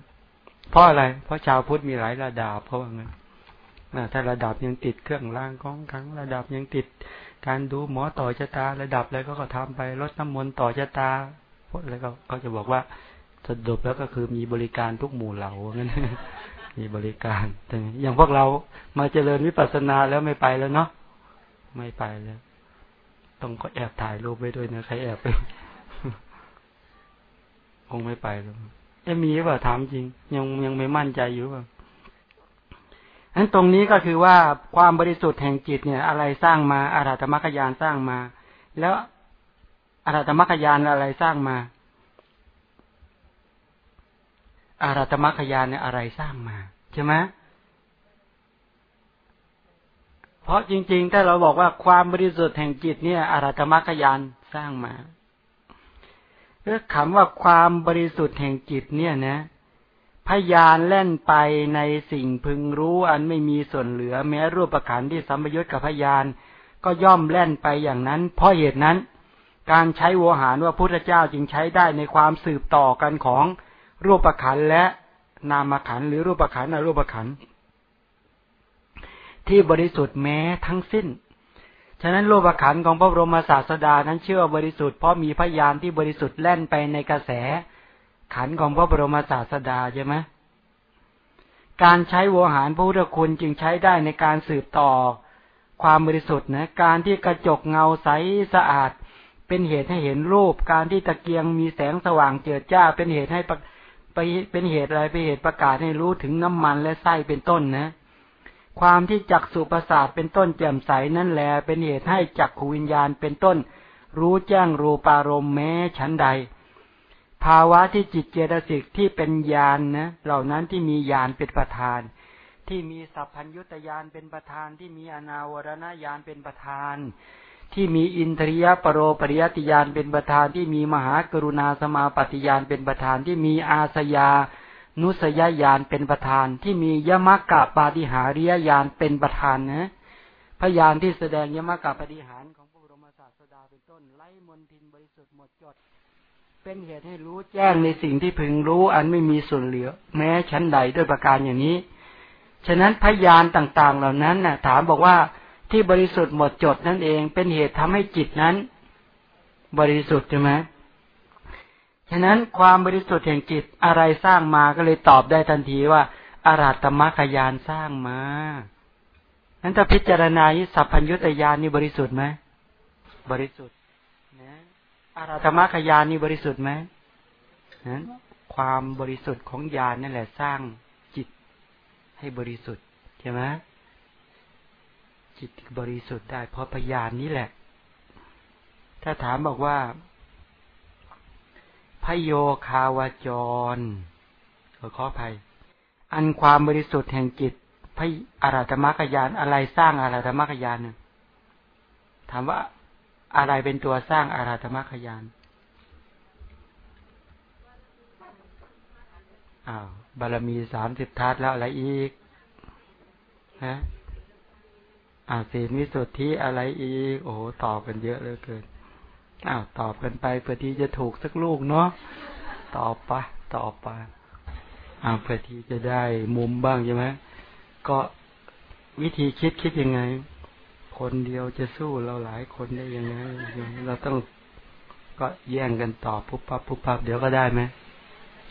เพราะอะไร เพราะชาวพุทธมีหลายระดับเพราะว่างั้นถ้าระดับยังติดเครื่องรางของขังระดับยังติด การดูหมอต่อชะตา ระดับอะไรก็ก็ทำไปลดน้ำมนต์ต่อชะตา แล้วก็เขาจะบอกว่าสรุปแล้วก็คือมีบริการทุกหมู่เหล่างั้นมีบริการแต่อย่างพวกเรามาเจริญวิปัสสนาแล้วไม่ไปแล้วเนาะไม่ไปแล้ว ต้องก็แอบถ่ายรูปไว้ด้วยนะใครแอบไปคงไม่ไปแล้วจะมีหรือเปล่าถามจริง ยังยังไม่มั่นใจอยู่ป่ะอันตรงนี้ก็คือว่าความบริสุทธิ์แห่งจิตเนี่ย อะไรสร้างมาอาราธมรรคยานสร้างมา แล้ว อาราธมรรคยานอะไรสร้างมาอาราธมรรคยานเนี่ยอะไรสร้างมาใช่ไหมเพราะจริงๆ ถ้าเราบอกว่าความบริสุทธิ์แห่งจิตเนี่ยอาราธมรรคยานสร้างมาเรื่องคำว่าความบริสุทธิ์แห่งจิตเนี่ยนะ พยานเล่นไปในสิ่งพึงรู้อันไม่มีส่วนเหลือ แม้รูปประคันที่สัมยุตกับพยาน ก็ย่อมเล่นไปอย่างนั้น เพราะเหตุนั้น การใช้โวหารว่าพุทธเจ้าจึงใช้ได้ในความสืบต่อกันของรูปขันและนามขันหรือรูปขันอรูปขันที่บริสุทธิ์แม้ทั้งสิ้น ฉะนั้นรูปขันของพระบรมศาสดานั้นเชื่อบริสุทธิ์เพราะมีพยานที่บริสุทธิ์แล่นไปในกระแส ขันของพระบรมศาสดาใช่ไหมการใช้โวหารพระพุทธคุณจึงใช้ได้ในการสืบต่อความบริสุทธิ์นะ การที่กระจกเงาใสสะอาด เป็นเหตุให้เห็นรูป การที่ตะเกียงมีแสงสว่างเจิดจ้า เป็นเหตุให้ไปเป็นเหตุอะไรเป็นเหตุประกาศให้รู้ถึงน้ำมันและไส้เป็นต้นนะ ความที่จักสุประสาทเป็นต้นแจ่มใสนั่นแหละเป็นเหตุให้จักขวิญญาณเป็นต้น รู้แจ้งรูปารมณ์แม้ชั้นใด ภาวะที่จิตเจตสิกที่เป็นญาณนนะเหล่านั้นที่มีญาณเป็นประธาน ที่มีสัพพัญยุตยานเป็นประธานที่มีอนาวรณญาณเป็นประธาน ที่มีอินทรียปรโรปริยติยานเป็นประธานที่มีมหากรุณาสมาปฏิยานเป็นประธานที่มีอาสยานุสยญาณเป็นประธานที่มียมกะปาฏิหาริยญาณเป็นประธานนะพยานที่แสดงยมกะปฏิหารของพระบรมศาสดาเป็นต้นไล่มนทินบริสุทธิ์หมดจด เป็นเหตุให้รู้แจ้งในสิ่งที่พึงรู้อันไม่มีส่วนเหลือ แม้ชั้นใดด้วยประการอย่างนี้ ฉะนั้นพยานต่างๆเหล่านั้นน่ะ ถามบอกว่า ที่บริสุทธิ์หมดจดนั่นเอง เป็นเหตุทำให้จิตนั้น บริสุทธิ์ใช่ไหมฉะนั้นความบริสุทธิ์แห่งจิตอะไรสร้างมาก็เลยตอบได้ทันทีว่าอาราตมรรคยานสร้างมานั้นถ้าพิจารณาสัพพัญญุตยานนี่บริสุทธิ์ไหมบริสุทธิ์นะอาราตมรรคยานนี่บริสุทธิ์ไหมนั้นความบริสุทธิ์ของญาณนั่นแหละสร้างจิตให้บริสุทธิ์ใช่ไหม จิตบริสุทธิ์ได้ เพราะพยานนี้แหละ ถ้าถามบอกว่าพโยคาวาจรขอขออภัย อันความบริสุทธิ์แห่งจิตพระอาราธมรรคยานอะไรสร้างอาราธมรรคยานเนี่ยถามว่าอะไรเป็นตัวสร้างอาราธมรรคยานอ้าวบารมีสามสิบทัศแล้วอะไรอีก ฮะ อาศีลวิสุทธิอะไรอีก โอ้ตอบกันเยอะเหลยเกินอ้าวตอบกันไปเพื่อที่จะถูกสักลูกเนาะตอบปะตอบไปอ้าวเพื่อที่จะได้มุมบ้างใช่ไหมก็วิธีคิดคิดยังไง คนเดียวจะสู้เราหลายคนได้ยังไงเราต้องก็แย่งกันตอบปุ๊บปั๊บปุ๊บปั๊บเดี๋ยวก็ได้ไหม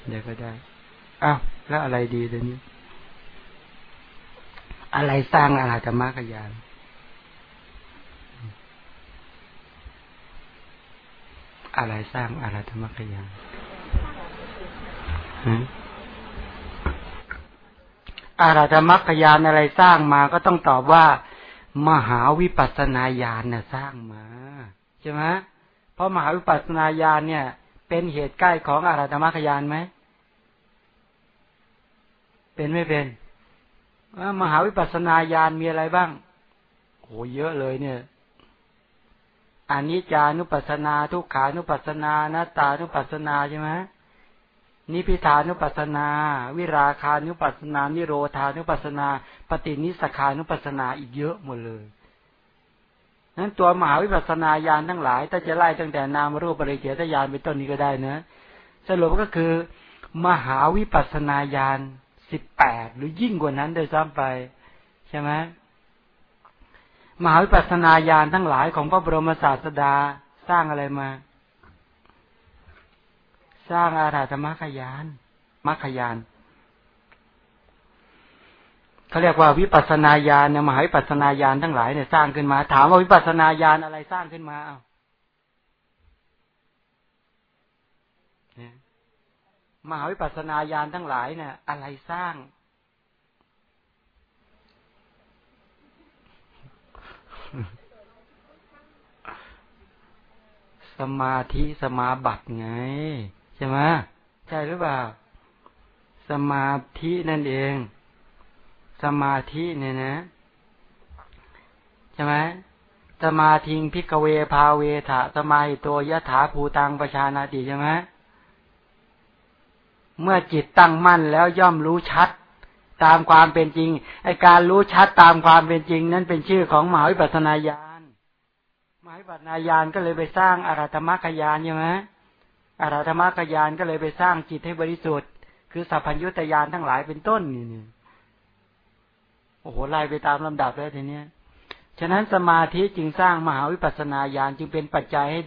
เดี๋ยวก็ได้อ้าวแล้วอะไรดีเดี๋ยวนี้อะไรสร้างอาธรรมะกยาน อะไรสร้างอารธรรมกยานอารธรรมกยานอะไรสร้างมาก็ต้องตอบว่า มหาวิปัสนาญาณเนี่ยสร้างมาใช่ไหมเพราะมหาวิปัสนาญาณเนี่ย เป็นเหตุใกล้ของอาราธรรมกยานไหมเป็นไม่เป็นมหาวิปัสนาญาณมีอะไรบ้างโหเยอะเลยเนี่ย อนิจจานุปัสสนา ทุกขานุปัสสนานาตานุปัสสนาใช่ไหมนิพิทานุปัสสนา วิราคานุปัสสนา นิโรธานุปัสสนา ปฏินิสขานุปัสสนาอีกเยอะหมดเลยนั้นตัวมหาวิปัสสนาญาณทั้งหลาย ถ้าจะไล่ตั้งแต่นามรูปปริเฉทญาณเป็นต้นนี้ก็ได้นะสรุปก็คือ มหาวิปัสสนาญาณสิบแปดหรือยิ่งกว่านั้นโดยซ้ำไป ใช่ไหม มหาวิปัสสนาญาณทั้งหลายของพระบรมศาสดาสร้างอะไรมา สร้างอาราธมรรคยานมรรคยานเขาเรียกว่าวิปัสนาญาณเนี่ยมหาวิปัสนาญาณทั้งหลายเนี่ยสร้างขึ้นมา ถามว่าวิปัสนาญาณอะไรสร้างขึ้นมาเอามหาวิปัสนาญาณทั้งหลายเนี่ยอะไรสร้าง สมาธิสมาบัติไง ใช่ไหมใช่หรือเปล่า สมาธินั่นเอง สมาธิเนี่ยนะ ใช่ไหมสมาธิงพิกเวพาเวถาสมาหิโตยะถาภูตังประชานาติใช่ไหมเมื่อจิตตั้งมั่นแล้วย่อมรู้ชัด ตามความเป็นจริงไอการรู้ชัดตามความเป็นจริง นั้นเป็นชื่อของมหาวิปัสนาญาณมหาวิปัสนาญาณก็เลยไปสร้างอารัธมรรคญาณใช่ไหมอารัธมรรคญาณก็เลยไปสร้างจิตให้บริสุทธิ์ คือสัพพัญญุตญาณทั้งหลายเป็นต้นนี่โอ้โหไล่ไปตามลำดับแล้วทีเนี้ยฉะนั้นสมาธิจึงสร้างมหาวิปัสนาญาณจึงเป็นปัจจัยให้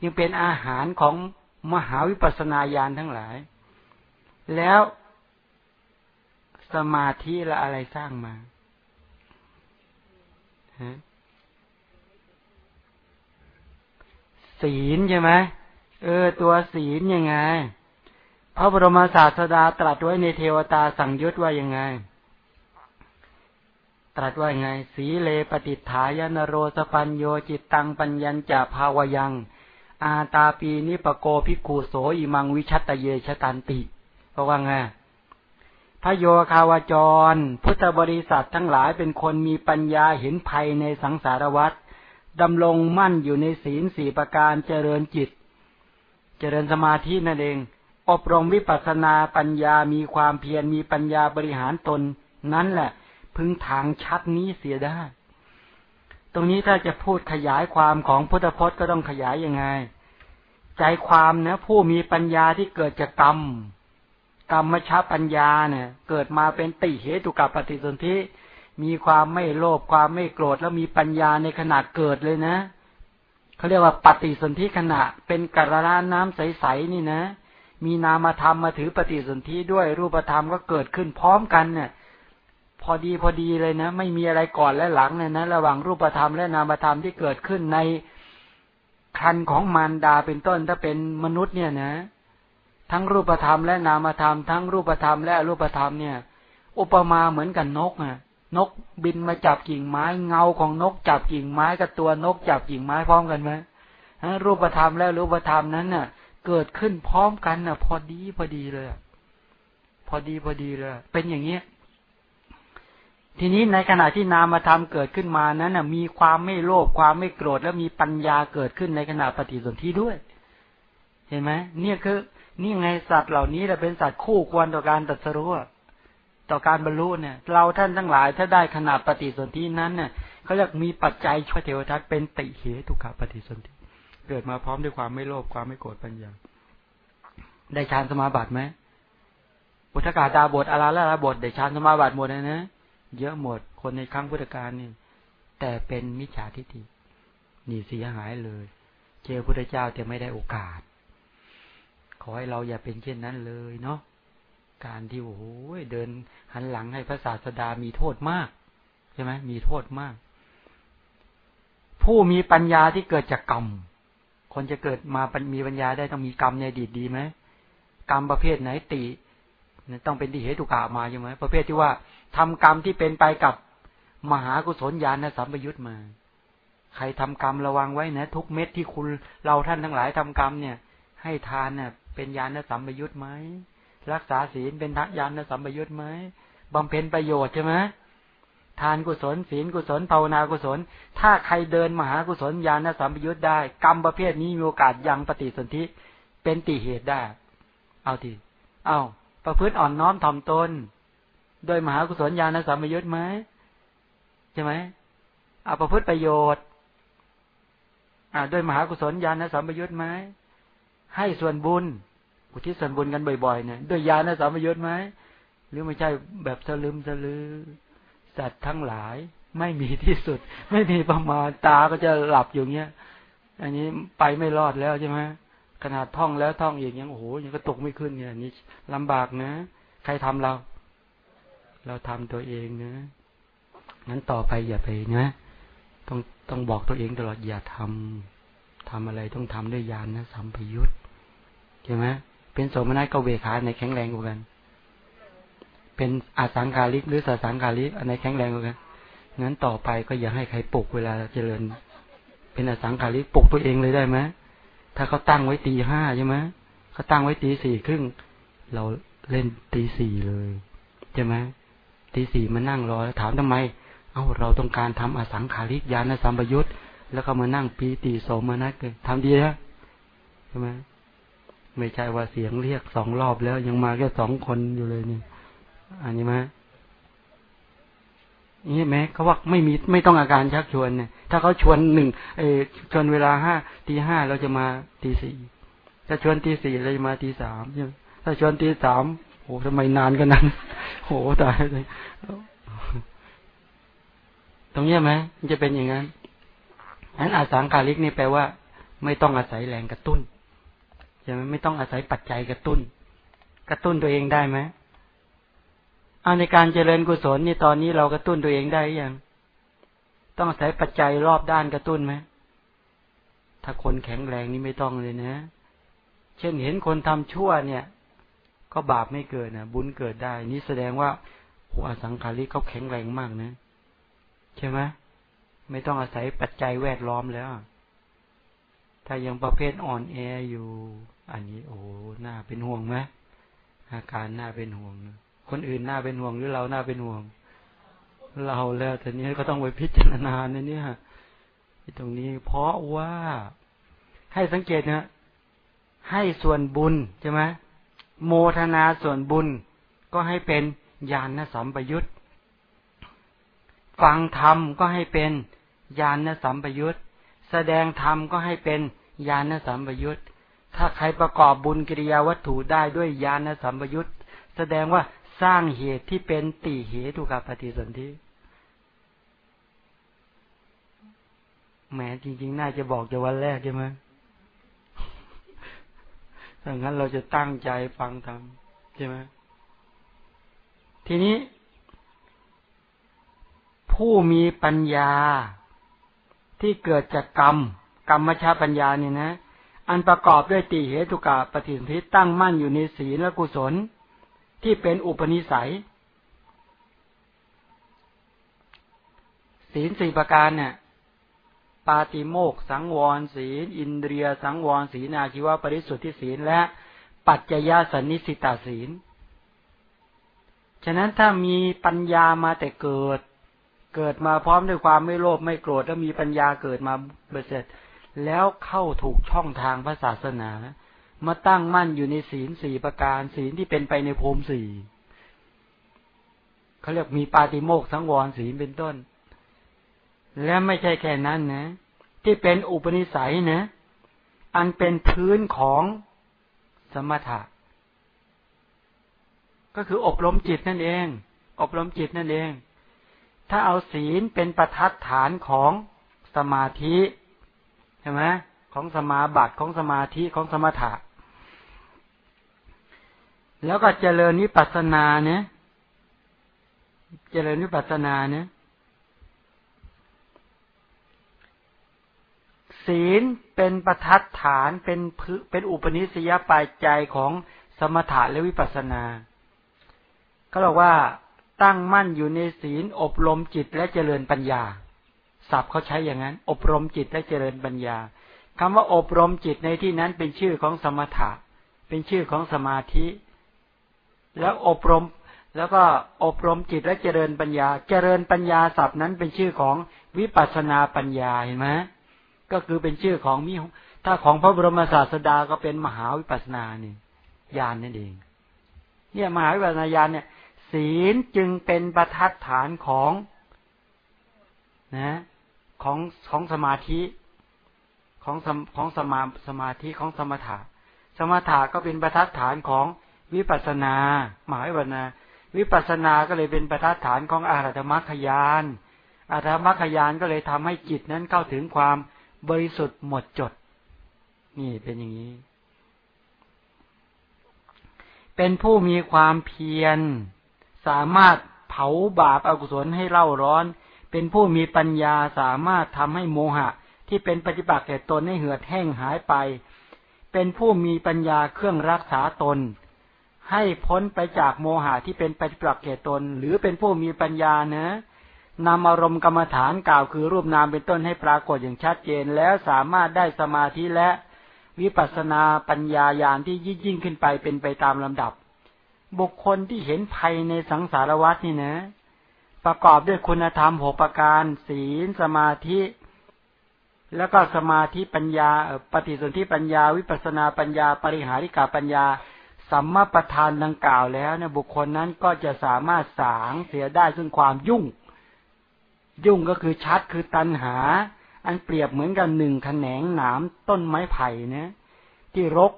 จึงเป็นอาหารของมหาวิปัสนาญาณทั้งหลาย แล้ว สมาธิและอะไรสร้างมาศีลใช่ไหมเออ ตัวศีลยังไง พระบรมศาสดาตรัสไว้ในเทวตาสั่งยุตว่ายังไง ตรัสว่าไง สีเลปฏิฐายนโรสปัญโยจิตตังปัญญัญจะภาวยัง อาตาปีนิปโกภิกขุโสอิมังวิชัตเยชตันติเพราะว่าไง พระโยคาวจร พุทธบริษัททั้งหลายเป็นคนมีปัญญาเห็นภัยในสังสารวัฏดำรงมั่นอยู่ในศีลสี่ประการเจริญจิต เจริญสมาธินั่นเอง อบรมวิปัสสนาปัญญามีความเพียรมีปัญญาบริหารตน นั้นแหละ พึงทางชัดนี้เสียได้ ตรงนี้ถ้าจะพูดขยายความของพุทธพจน์ก็ต้องขยายยังไง ใจความนะผู้มีปัญญาที่เกิดจากกรรม กรรมชาปัญญาเนี่ย เกิดมาเป็นติเหตุกับปฏิสนธิมีความไม่โลภความไม่โกรธแล้วมีปัญญาในขณะเกิดเลยนะเขาเรียกว่าปฏิสนธิขณะเป็นกระราน้ำใสๆนี่นะ มีนามธรรมมาถือปฏิสนธิด้วยรูปธรรมก็เกิดขึ้นพร้อมกันเนี่ย พอดีพอดีเลยนะ ไม่มีอะไรก่อนและหลังเลยนะ ระหว่างรูปธรรมและนามธรรมที่เกิดขึ้นในคันของมารดาเป็นต้นถ้าเป็นมนุษย์เนี่ยนะ ทั้งรูปธรรมและนามธรรมทั้งรูปธรรมและรูปธรรมเนี่ย อุปมาเหมือนกันนกอะ นกบินมาจับกิ่งไม้เงาของนกจับกิ่งไม้กับตัวนกจับกิ่งไม้พร้อมกันไหมรูปธรรมและรูปธรรมนั้นน่ะ เกิดขึ้นพร้อมกันน่ะ พอดีพอดีเลย พอดีพอดีเลย เป็นอย่างเนี้ยทีนี้ในขณะที่นามธรรมเกิดขึ้นมานั้นน่ะมีความไม่โลภความไม่โกรธและมีปัญญาเกิดขึ้นในขณะปฏิสนธิด้วย เห็นไหมเนี่ยคือ นี่ไงสัตว์เหล่านี้แหละเป็นสัตว์คู่ควรต่อการตัดสรู้ต่อการบรรลุเนี่ย เราท่านทั้งหลายถ้าได้ขนาดปฏิสนธินั้นเนี่ยเขาเรียกมีปัจจัยช่วยเทวทัตเป็นติเหตุขปฏิสนธิเกิดมาพร้อมด้วยความไม่โลภความไม่โกรธปัญญาได้ฌานสมาบัติไหมอุทกาตาบทอาราละบทได้ฌานสมาบัติหมดเลยนะเยอะหมดคนในครั้งพุทธกาลนี่แต่เป็นมิจฉาทิฏฐิหนีเสียหายเลย เจอพระเจ้าแต่ไม่ได้โอกาส ขอให้เราอย่าเป็นเช่นนั้นเลยเนาะการที่โอ้โหเดินหันหลังให้พระศาสดามีโทษมากใช่ไหมมีโทษมาก ผู้มีปัญญาที่เกิดจากกรรมคนจะเกิดมามีปัญญาได้ต้องมีกรรมในอดีตดีไหมกรรมประเภทไหนติต้องเป็นที่เหตุกามาใช่ไหมประเภทที่ว่าทำกรรมที่เป็นไปกับมหากุศลญาณสัมปยุตมา ใครทำกรรมระวังไว้นะ ทุกเม็ดที่คุณเราท่านทั้งหลายทำกรรมเนี่ย ให้ทานเนี่ย เป็นญาณสัมปยุตไหมรักษาศีลเป็นทักยานสัมปยุตไหมบำเพ็ญประโยชน์ใช่ไหมทานกุศล ศีลกุศลภาวนากุศล ถ้าใครเดินมหากุศลญาณสัมปยุตได้ กรรมประเภทนี้มีโอกาสยังปฏิสนธิเป็นติเหตุได้ เอาทีเอาประพฤติอ่อนน้อมถ่อมตนโดยมหากุศลญาณสัมปยุตไหมใช่ไหมเอาประพฤติประโยชน์อ่าด้วยมหากุศลญาณสัมปยุตไหม ให้ส่วนบุญ อุทิศส่วนบุญกันบ่อยๆเนี่ยด้วยยาณสามยุทธ์ไหมหรือไม่ใช่แบบสลืมสลือ สัตว์ทั้งหลาย ไม่มีที่สุด ไม่มีประมาณตาก็จะหลับอยู่เงี้ย อันนี้ไปไม่รอดแล้วใช่ไหมขนาดท่องแล้วท่องอีกยังโอ้โหยังก็ตกไม่ขึ้นเนี่ยนี่ลำบากนะ ใครทำเรา เราทำตัวเองนะงั้นต่อไปอย่าไปนะต้องต้องบอกตัวเองตลอดอย่าทำทำอะไรต้องทำด้วยยานนะสัมพยุต ใช่ไหมเป็นโสมนัสกับเวขาในแข็งแรงกว่ากัน เป็นอาสังคาริกหรือสสังคาริกอันไหนแข็งแรงกว่ากันงั้นต่อไปก็อย่าให้ใครปลุกเวลาเจริญ เป็นอสังคาริกปลุกตัวเองเลยได้ไหมถ้าเขาตั้งไว้ตีห้าใช่ไหมเขาตั้งไว้ตีสี่ครึ่ง เราเล่นตีสี่เลยใช่ไหมตีสี่มานั่งรอถามทำไม เอา้าเราต้องการทำอสังขาริกยานสัมปยุตแล้วก็มานั่งปีติโสมนัสเลยทำดีนะใช่ไหม ไม่ใช่ว่าเสียงเรียกสองรอบแล้วยังมาแค่สองคนอยู่เลยนี่อันนี้ไหมนี่ไหมเขาว่าไม่มีไม่ต้องอาการชักชวนเนี่ย ถ้าเขาชวนหนึ่งเอชวนเวลาห้าตีห้าเราจะมาตีสี่ถ้าชวนตีสี่เราจะมาตีสามถ้าชวนตีสามโอ้ทำไมนานกันนั้นโอ้ตายเลยตรงนี้ไหมมันจะเป็นอย่างนั้นนั้นอาสังการิกนี่แปลว่า ไม่ต้องอาศัยแรงกระตุ้น ใช่ไหมไม่ต้องอาศัยปัจจัยกระตุ้น กระตุ้นตัวเองได้ไหมเอาในการเจริญกุศลนี่ตอนนี้เรากระตุ้นตัวเองได้ยังต้องอาศัยปัจจัยรอบด้านกระตุ้นไหมถ้าคนแข็งแรงนี่ไม่ต้องเลยนะ เช่นเห็นคนทำชั่วเนี่ย ก็บาปไม่เกิดนะบุญเกิดได้ นี่แสดงว่าหัวสังขาริเขาแข็งแรงมากนะ ใช่ไหมไม่ต้องอาศัยปัจจัยแวดล้อมแล้ว ถ้ายังประเภทอ่อนแออยู่ อันนี้โอ้หน้าเป็นห่วงไหมอาการหน้าเป็นห่วง คนอื่นหน้าเป็นห่วงหรือเราหน้าเป็นห่วง เราแล้วแต่นี้ก็ต้องไปพิจารณาในนี้ตรงนี้ เพราะว่าให้สังเกตนะให้ส่วนบุญใช่ไหมโมทนาส่วนบุญ ก็ให้เป็นญาณสัมปยุตฟังธรรมก็ให้เป็นญาณสัมปยุตแสดงธรรมก็ให้เป็นญาณสัมปยุต ถ้าใครประกอบบุญกิริยาวัตถุได้ด้วยญาณสัมปยุตแสดงว่าสร้างเหตุที่เป็นติเหตุกับปฏิสนธิแหมจริงๆ น่าจะบอกจะวันแรกใช่ไหมดังนั้นเราจะตั้งใจฟังธรรมใช่ไหมทีนี้ ผู้มีปัญญาที่เกิดจากกรรม กรรมชาปัญญาเนี่ยนะ อันประกอบด้วยติเหตุกะปฏิสนธิตั้งมั่นอยู่ในศีลและกุศล ที่เป็นอุปนิสัย ศีลสี่ประการเนี่ยปาติโมกสังวรศีล อินเดียสังวรศีลอาชีวปริสุทธิศีล และปัจจยสันนิสิตาศีล ฉะนั้นถ้ามีปัญญามาแต่เกิด เกิดมาพร้อมด้วยความไม่โลภไม่โกรธแล้วมีปัญญาเกิดมาเบเสร็จ แล้วเข้าถูกช่องทางพระศาสนามาตั้งมั่นอยู่ในศีลสี่ประการ ศีลที่เป็นไปในภูมิสี่เขาเรียกมีปาติโมกสังวรศีลเป็นต้น และไม่ใช่แค่นั้นนะ ที่เป็นอุปนิสัยนะ อันเป็นพื้นของสมถะ ก็คืออบรมจิตนั่นเอง อบรมจิตนั่นเอง ถ้าเอาศีลเป็นประทัดฐานของสมาธิ ใช่ไหมของสมาบัติของสมาธิของสมถะ แล้วก็เจริญวิปัสสนาเนี่ยเจริญวิปัสสนาเนี่ยศีลเป็นประทัดฐานเป็นเป็นอุปนิสัยปลายใจของสมถะและวิปัสสนาเขาบอกว่าตั้งมั่นอยู่ในศีลอบรมจิตและเจริญปัญญา ศัพท์เขาใช้อย่างนั้น อบรมจิตและเจริญปัญญาคำว่าอบรมจิตในที่นั้นเป็นชื่อของสมถะ เป็นชื่อของสมาธิ แล้วอบรมแล้วก็อบรมจิตและเจริญปัญญา เจริญปัญญาศัพท์นั้นเป็นชื่อของวิปัสนาปัญญาเห็นไหมก็คือเป็นชื่อของมิถ้าของพระบรมศาสดาก็เป็นมหาวิปัสนานี่ญาณนนั่นเอง เนี่ยมหาวิปัสนาญาณเนี่ย ศีลจึงเป็นประทัดฐานของนะ ของของสมาธิของของสมาสมาธิของสมถะ สมถะก็เป็นประทัดฐานของวิปัสนา หมายว่านะวิปัสนาก็เลยเป็นประทัดฐานของอารัธมรรคยานอารัธมรรคยานก็เลยทำให้จิตนั้นเข้าถึงความบริสุทธิ์หมดจด นี่เป็นอย่างนี้ เป็นผู้มีความเพียร สามารถเผาบาปอากุศลให้เล่าร้อน เป็นผู้มีปัญญาสามารถทำให้โมหะ ที่เป็นปฏิบัติแก่ตนให้เหือดแห้งหายไป เป็นผู้มีปัญญาเครื่องรักษาตน ให้พ้นไปจากโมหะที่เป็นปฏิปักษ์แก่ตน หรือเป็นผู้มีปัญญานะนำอารมณ์กรรมฐานกล่าวคือรูปนามเป็นต้นให้ปรากฏอย่างชัดเจนแล้วสามารถได้สมาธิและวิปัสสนาปัญญาญาณที่ยิ่งยิ่งขึ้นไปเป็นไปตามลำดับ บุคคลที่เห็นภัยในสังสารวัฏนี่นะ ประกอบด้วยคุณธรรมหกประการ ศีลสมาธิ แล้วก็สมาธิปัญญาปฏิสนธิปัญญา วิปัสนาปัญญา ปริหาริกาปัญญาสัมมาประธานดังกล่าวแล้วเนี่ยบุคคลนั้นก็จะสามารถสางเสียได้ซึ่งความยุ่ง ยุ่งก็คือชัดคือตันหา อันเปรียบเหมือนกับหนึ่งแขนงหนามต้นไม้ไผ่นี่ยที่รก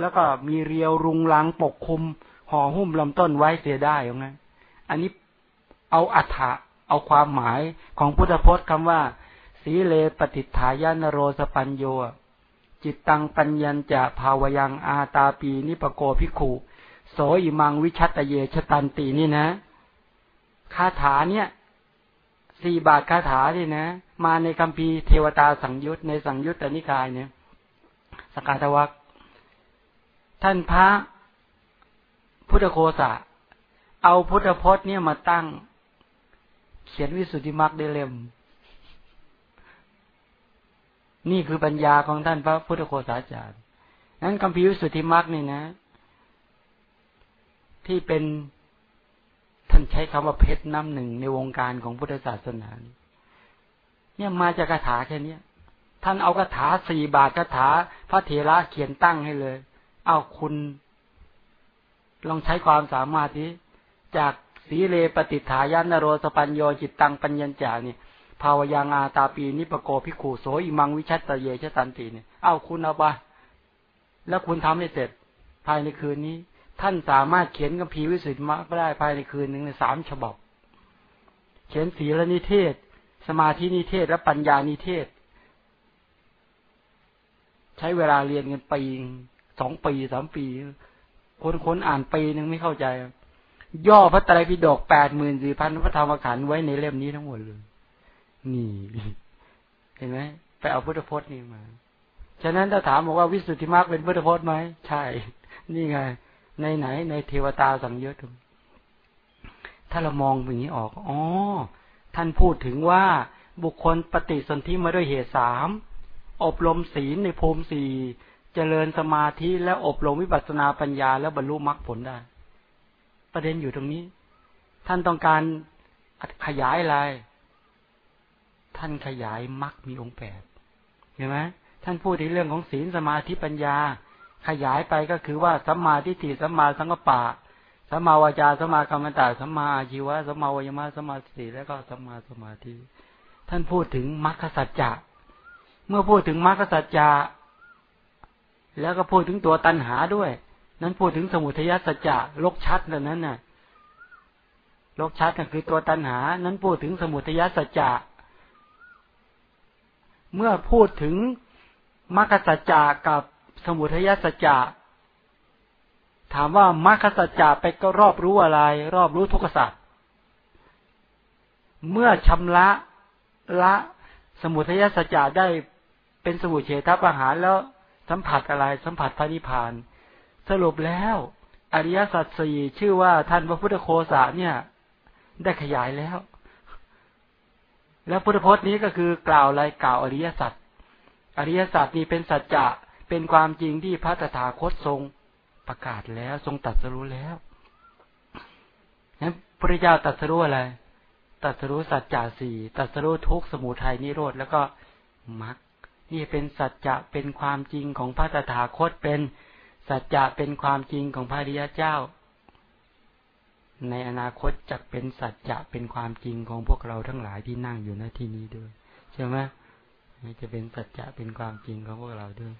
แล้วก็มีเรียวรุงรังปกคลุมห่อหุ้มลำต้นไว้เสียได้ยังไงอันนี้ เอาอัฏฐะเอาความหมายของพุทธพจน์คำว่า สีเลปฏิฐายานโรสปัญโย จิตตังปัญญัญจะภาวยังอาตาปีนิปโกภิกขุ โสอิมังวิชัตเยชตันตีนี่นะคาถาเนี่ยสี่บาทคาถานี่นะ มาในคัมภีร์เทวตาสังยุตในสังยุตตนิกายเนี่ยสคาถวรรคท่านพระพุทธโฆสะเอาพุทธพจน์เนี่ยมาตั้ง เขียนวิสุทธิมรรคได้เล่ม นี่คือปัญญาของท่านพระพุทธโฆษาจารย์นั้นคำพิวสุทธิมรรคนี่นะ ที่เป็นท่านใช้คำว่าเพชรน้ำหนึ่งในวงการของพุทธศาสนาเนี่ยมาจากคาถาแค่นี้ท่านเอาคาถาสี่บาทคาถา พระเถระเขียนตั้งให้เลย เอาคุณ ลองใช้ความสามารถนี้จาก สีเลปติฏฐายะนะโรสปัญโญจิตตังปัญญัญจะ เนี่ยภาวะยังอาตาปีนิปะโกภิกขุโสอิมังวิชะฏะเยชะฏันติ เนี่ยเอาคุณเอาไปแล้วคุณทำให้เสร็จ ภายในคืนนี้ ท่านสามารถเขียนคัมภีร์วิสุทธิมรรคได้ภายในคืนหนึ่งในสามฉบับ เขียนสีลนิเทส สมาธินิเทสและปัญญานิเทส ใช้เวลาเรียนกันปีสองปีสามปี คนคนอ่านปีหนึ่งไม่เข้าใจ ย่อพระไตรปิฎกแปดหมื่นสี่พันพระธรรมขันธ์ไว้ในเล่มนี้ทั้งหมดเลย นี่ เห็นไหมไปเอาพุทธพจน์นี่มา ฉะนั้นถ้าถามบอกว่าวิสุทธิมรรคเป็นพุทธพจน์ไหมใช่ นี่ไง ในไหน ในเทวตาสังยศถ้าเรามองอย่างนี้ออกอ๋อท่านพูดถึงว่าบุคคลปฏิสนธิมาด้วยเหตุสามอบรมศีลในภูมิสี่เจริญสมาธิและอบรมวิปัสสนาปัญญา แล้วบรรลุมรรคผลได้ ประเด็นอยู่ตรงนี้ ท่านต้องการขยายอะไร ท่านขยายมรรคมีองค์แปดเห็นไหมท่านพูดในเรื่องของศีลสมาธิปัญญา ขยายไปก็คือว่าสัมมาทิฏฐิสัมมาสังกปะสัมมาวาจาสัมมากรรมตาสัมมาชีวะสัมมาวิมารสัมมาสติแล้วก็สัมมาสมาธิ ท่านพูดถึงมรรคสัจจะเมื่อพูดถึงมรรคสัจจะแล้วก็พูดถึงตัวตัณหาด้วย นั้นพูดถึงสมุทัยสัจจะลกชัดแล้วนั้นน่ะลกชัดก็คือตัวตัณหา นั้นพูดถึงสมุทัยสัจจะเมื่อพูดถึงมรรคสัจจะกับสมุทัยสัจจะถามว่ามรรคสัจจะไปก็รอบรู้อะไร รอบรู้ทุกขสัจเมื่อชำระละสมุทัยสัจจะได้เป็นสมุเฉทประหารแล้วสัมผัสอะไร สัมผัสพระนิพพาน สรุปแล้ว อริยสัจสี่ชื่อว่าท่านพระพุทธโคสาเนี่ย ได้ขยายแล้ว แล้วพุทธพจน์นี้ก็คือกล่าวอะไรกล่าวอริยสัจอริยสัจนี้เป็นสัจจะเป็นความจริงที่พระตถาคตทรงประกาศแล้ว ทรงตัดสรู้แล้วนั้นพระเจ้าตัดสรู้อะไร ตัดสรู้สัจจะสี่ตัดสรู้ทุกสมุทัยนิโรธแล้วก็มรรคนี่เป็นสัจจะเป็นความจริงของพระตถาคตเป็น สัจจะเป็นความจริงของพระริยเจ้า ในอนาคตจะเป็นสัจจะเป็นความจริงของพวกเราทั้งหลายที่นั่งอยู่ณที่นี้ด้วยใช่ไหมจะเป็นสัจจะเป็นความจริงของพวกเราด้วย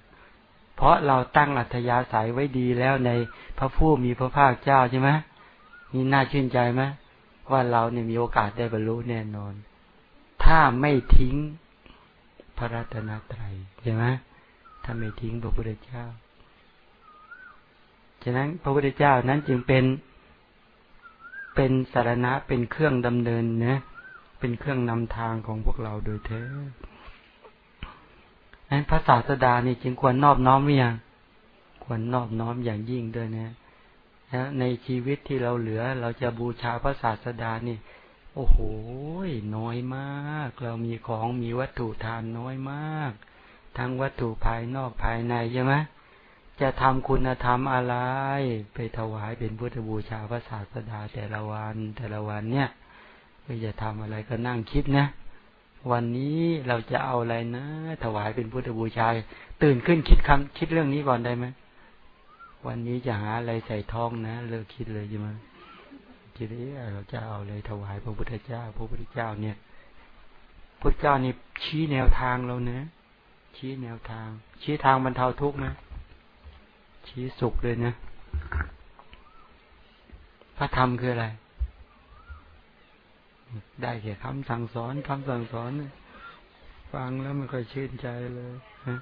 เพราะเราตั้งอัธยาศัยไว้ดีแล้วในพระผู้มีพระภาคเจ้าใช่ไหมนี่น่าชื่นใจไหมว่าเราเนี่ยมีโอกาสได้บรรลุแน่นอน ถ้าไม่ทิ้งพระรัตนตรัยใช่ไหมถ้าไม่ทิ้งพระพุทธเจ้า ฉะนั้นพระพุทธเจ้านั้นจึงเป็นเป็นสารณะเป็นเครื่องดำเนินนะเป็นเครื่องนำทางของพวกเราโดยเท้นั้นพระศาสดานี่จึงควรนอบน้อมหรือยังควรนอบน้อมอย่างยิ่งด้วยนะนะในชีวิตที่เราเหลือ เราจะบูชาพระศาสดานี่ โอ้โหน้อยมาก เรามีของมีวัตถุทานน้อยมาก ทั้งวัตถุภายนอกภายในใช่ไหม จะทำคุณธรรมอะไร ไปถวายเป็นพุทธบูชาพระศาสดาแต่ละวัน แต่ละวันเนี่ยก็จะทำอะไรก็นั่งคิดนะ วันนี้เราจะเอาอะไรนะ ถวายเป็นพุทธบูชา ตื่นขึ้นคิดคำคิดเรื่องนี้ก่อนได้ไหมวันนี้จะหาอะไรใส่ท้องนะเลิกคิดเลยใช่ไหมทีนี้เราจะเอาเลยถวายพระพุทธเจ้า พระพุทธเจ้าเนี่ยพุทธเจ้านี่ชี้แนวทางเราเนะชี้แนวทาง ชี้ทางบรรเทาทุกข์นะ ชี้สุขเลยนะ พระธรรมคืออะไร ได้แค่คำสั่งสอนคำสั่งสอน ฟังแล้วไม่ค่อยชื่นใจเลยฮะ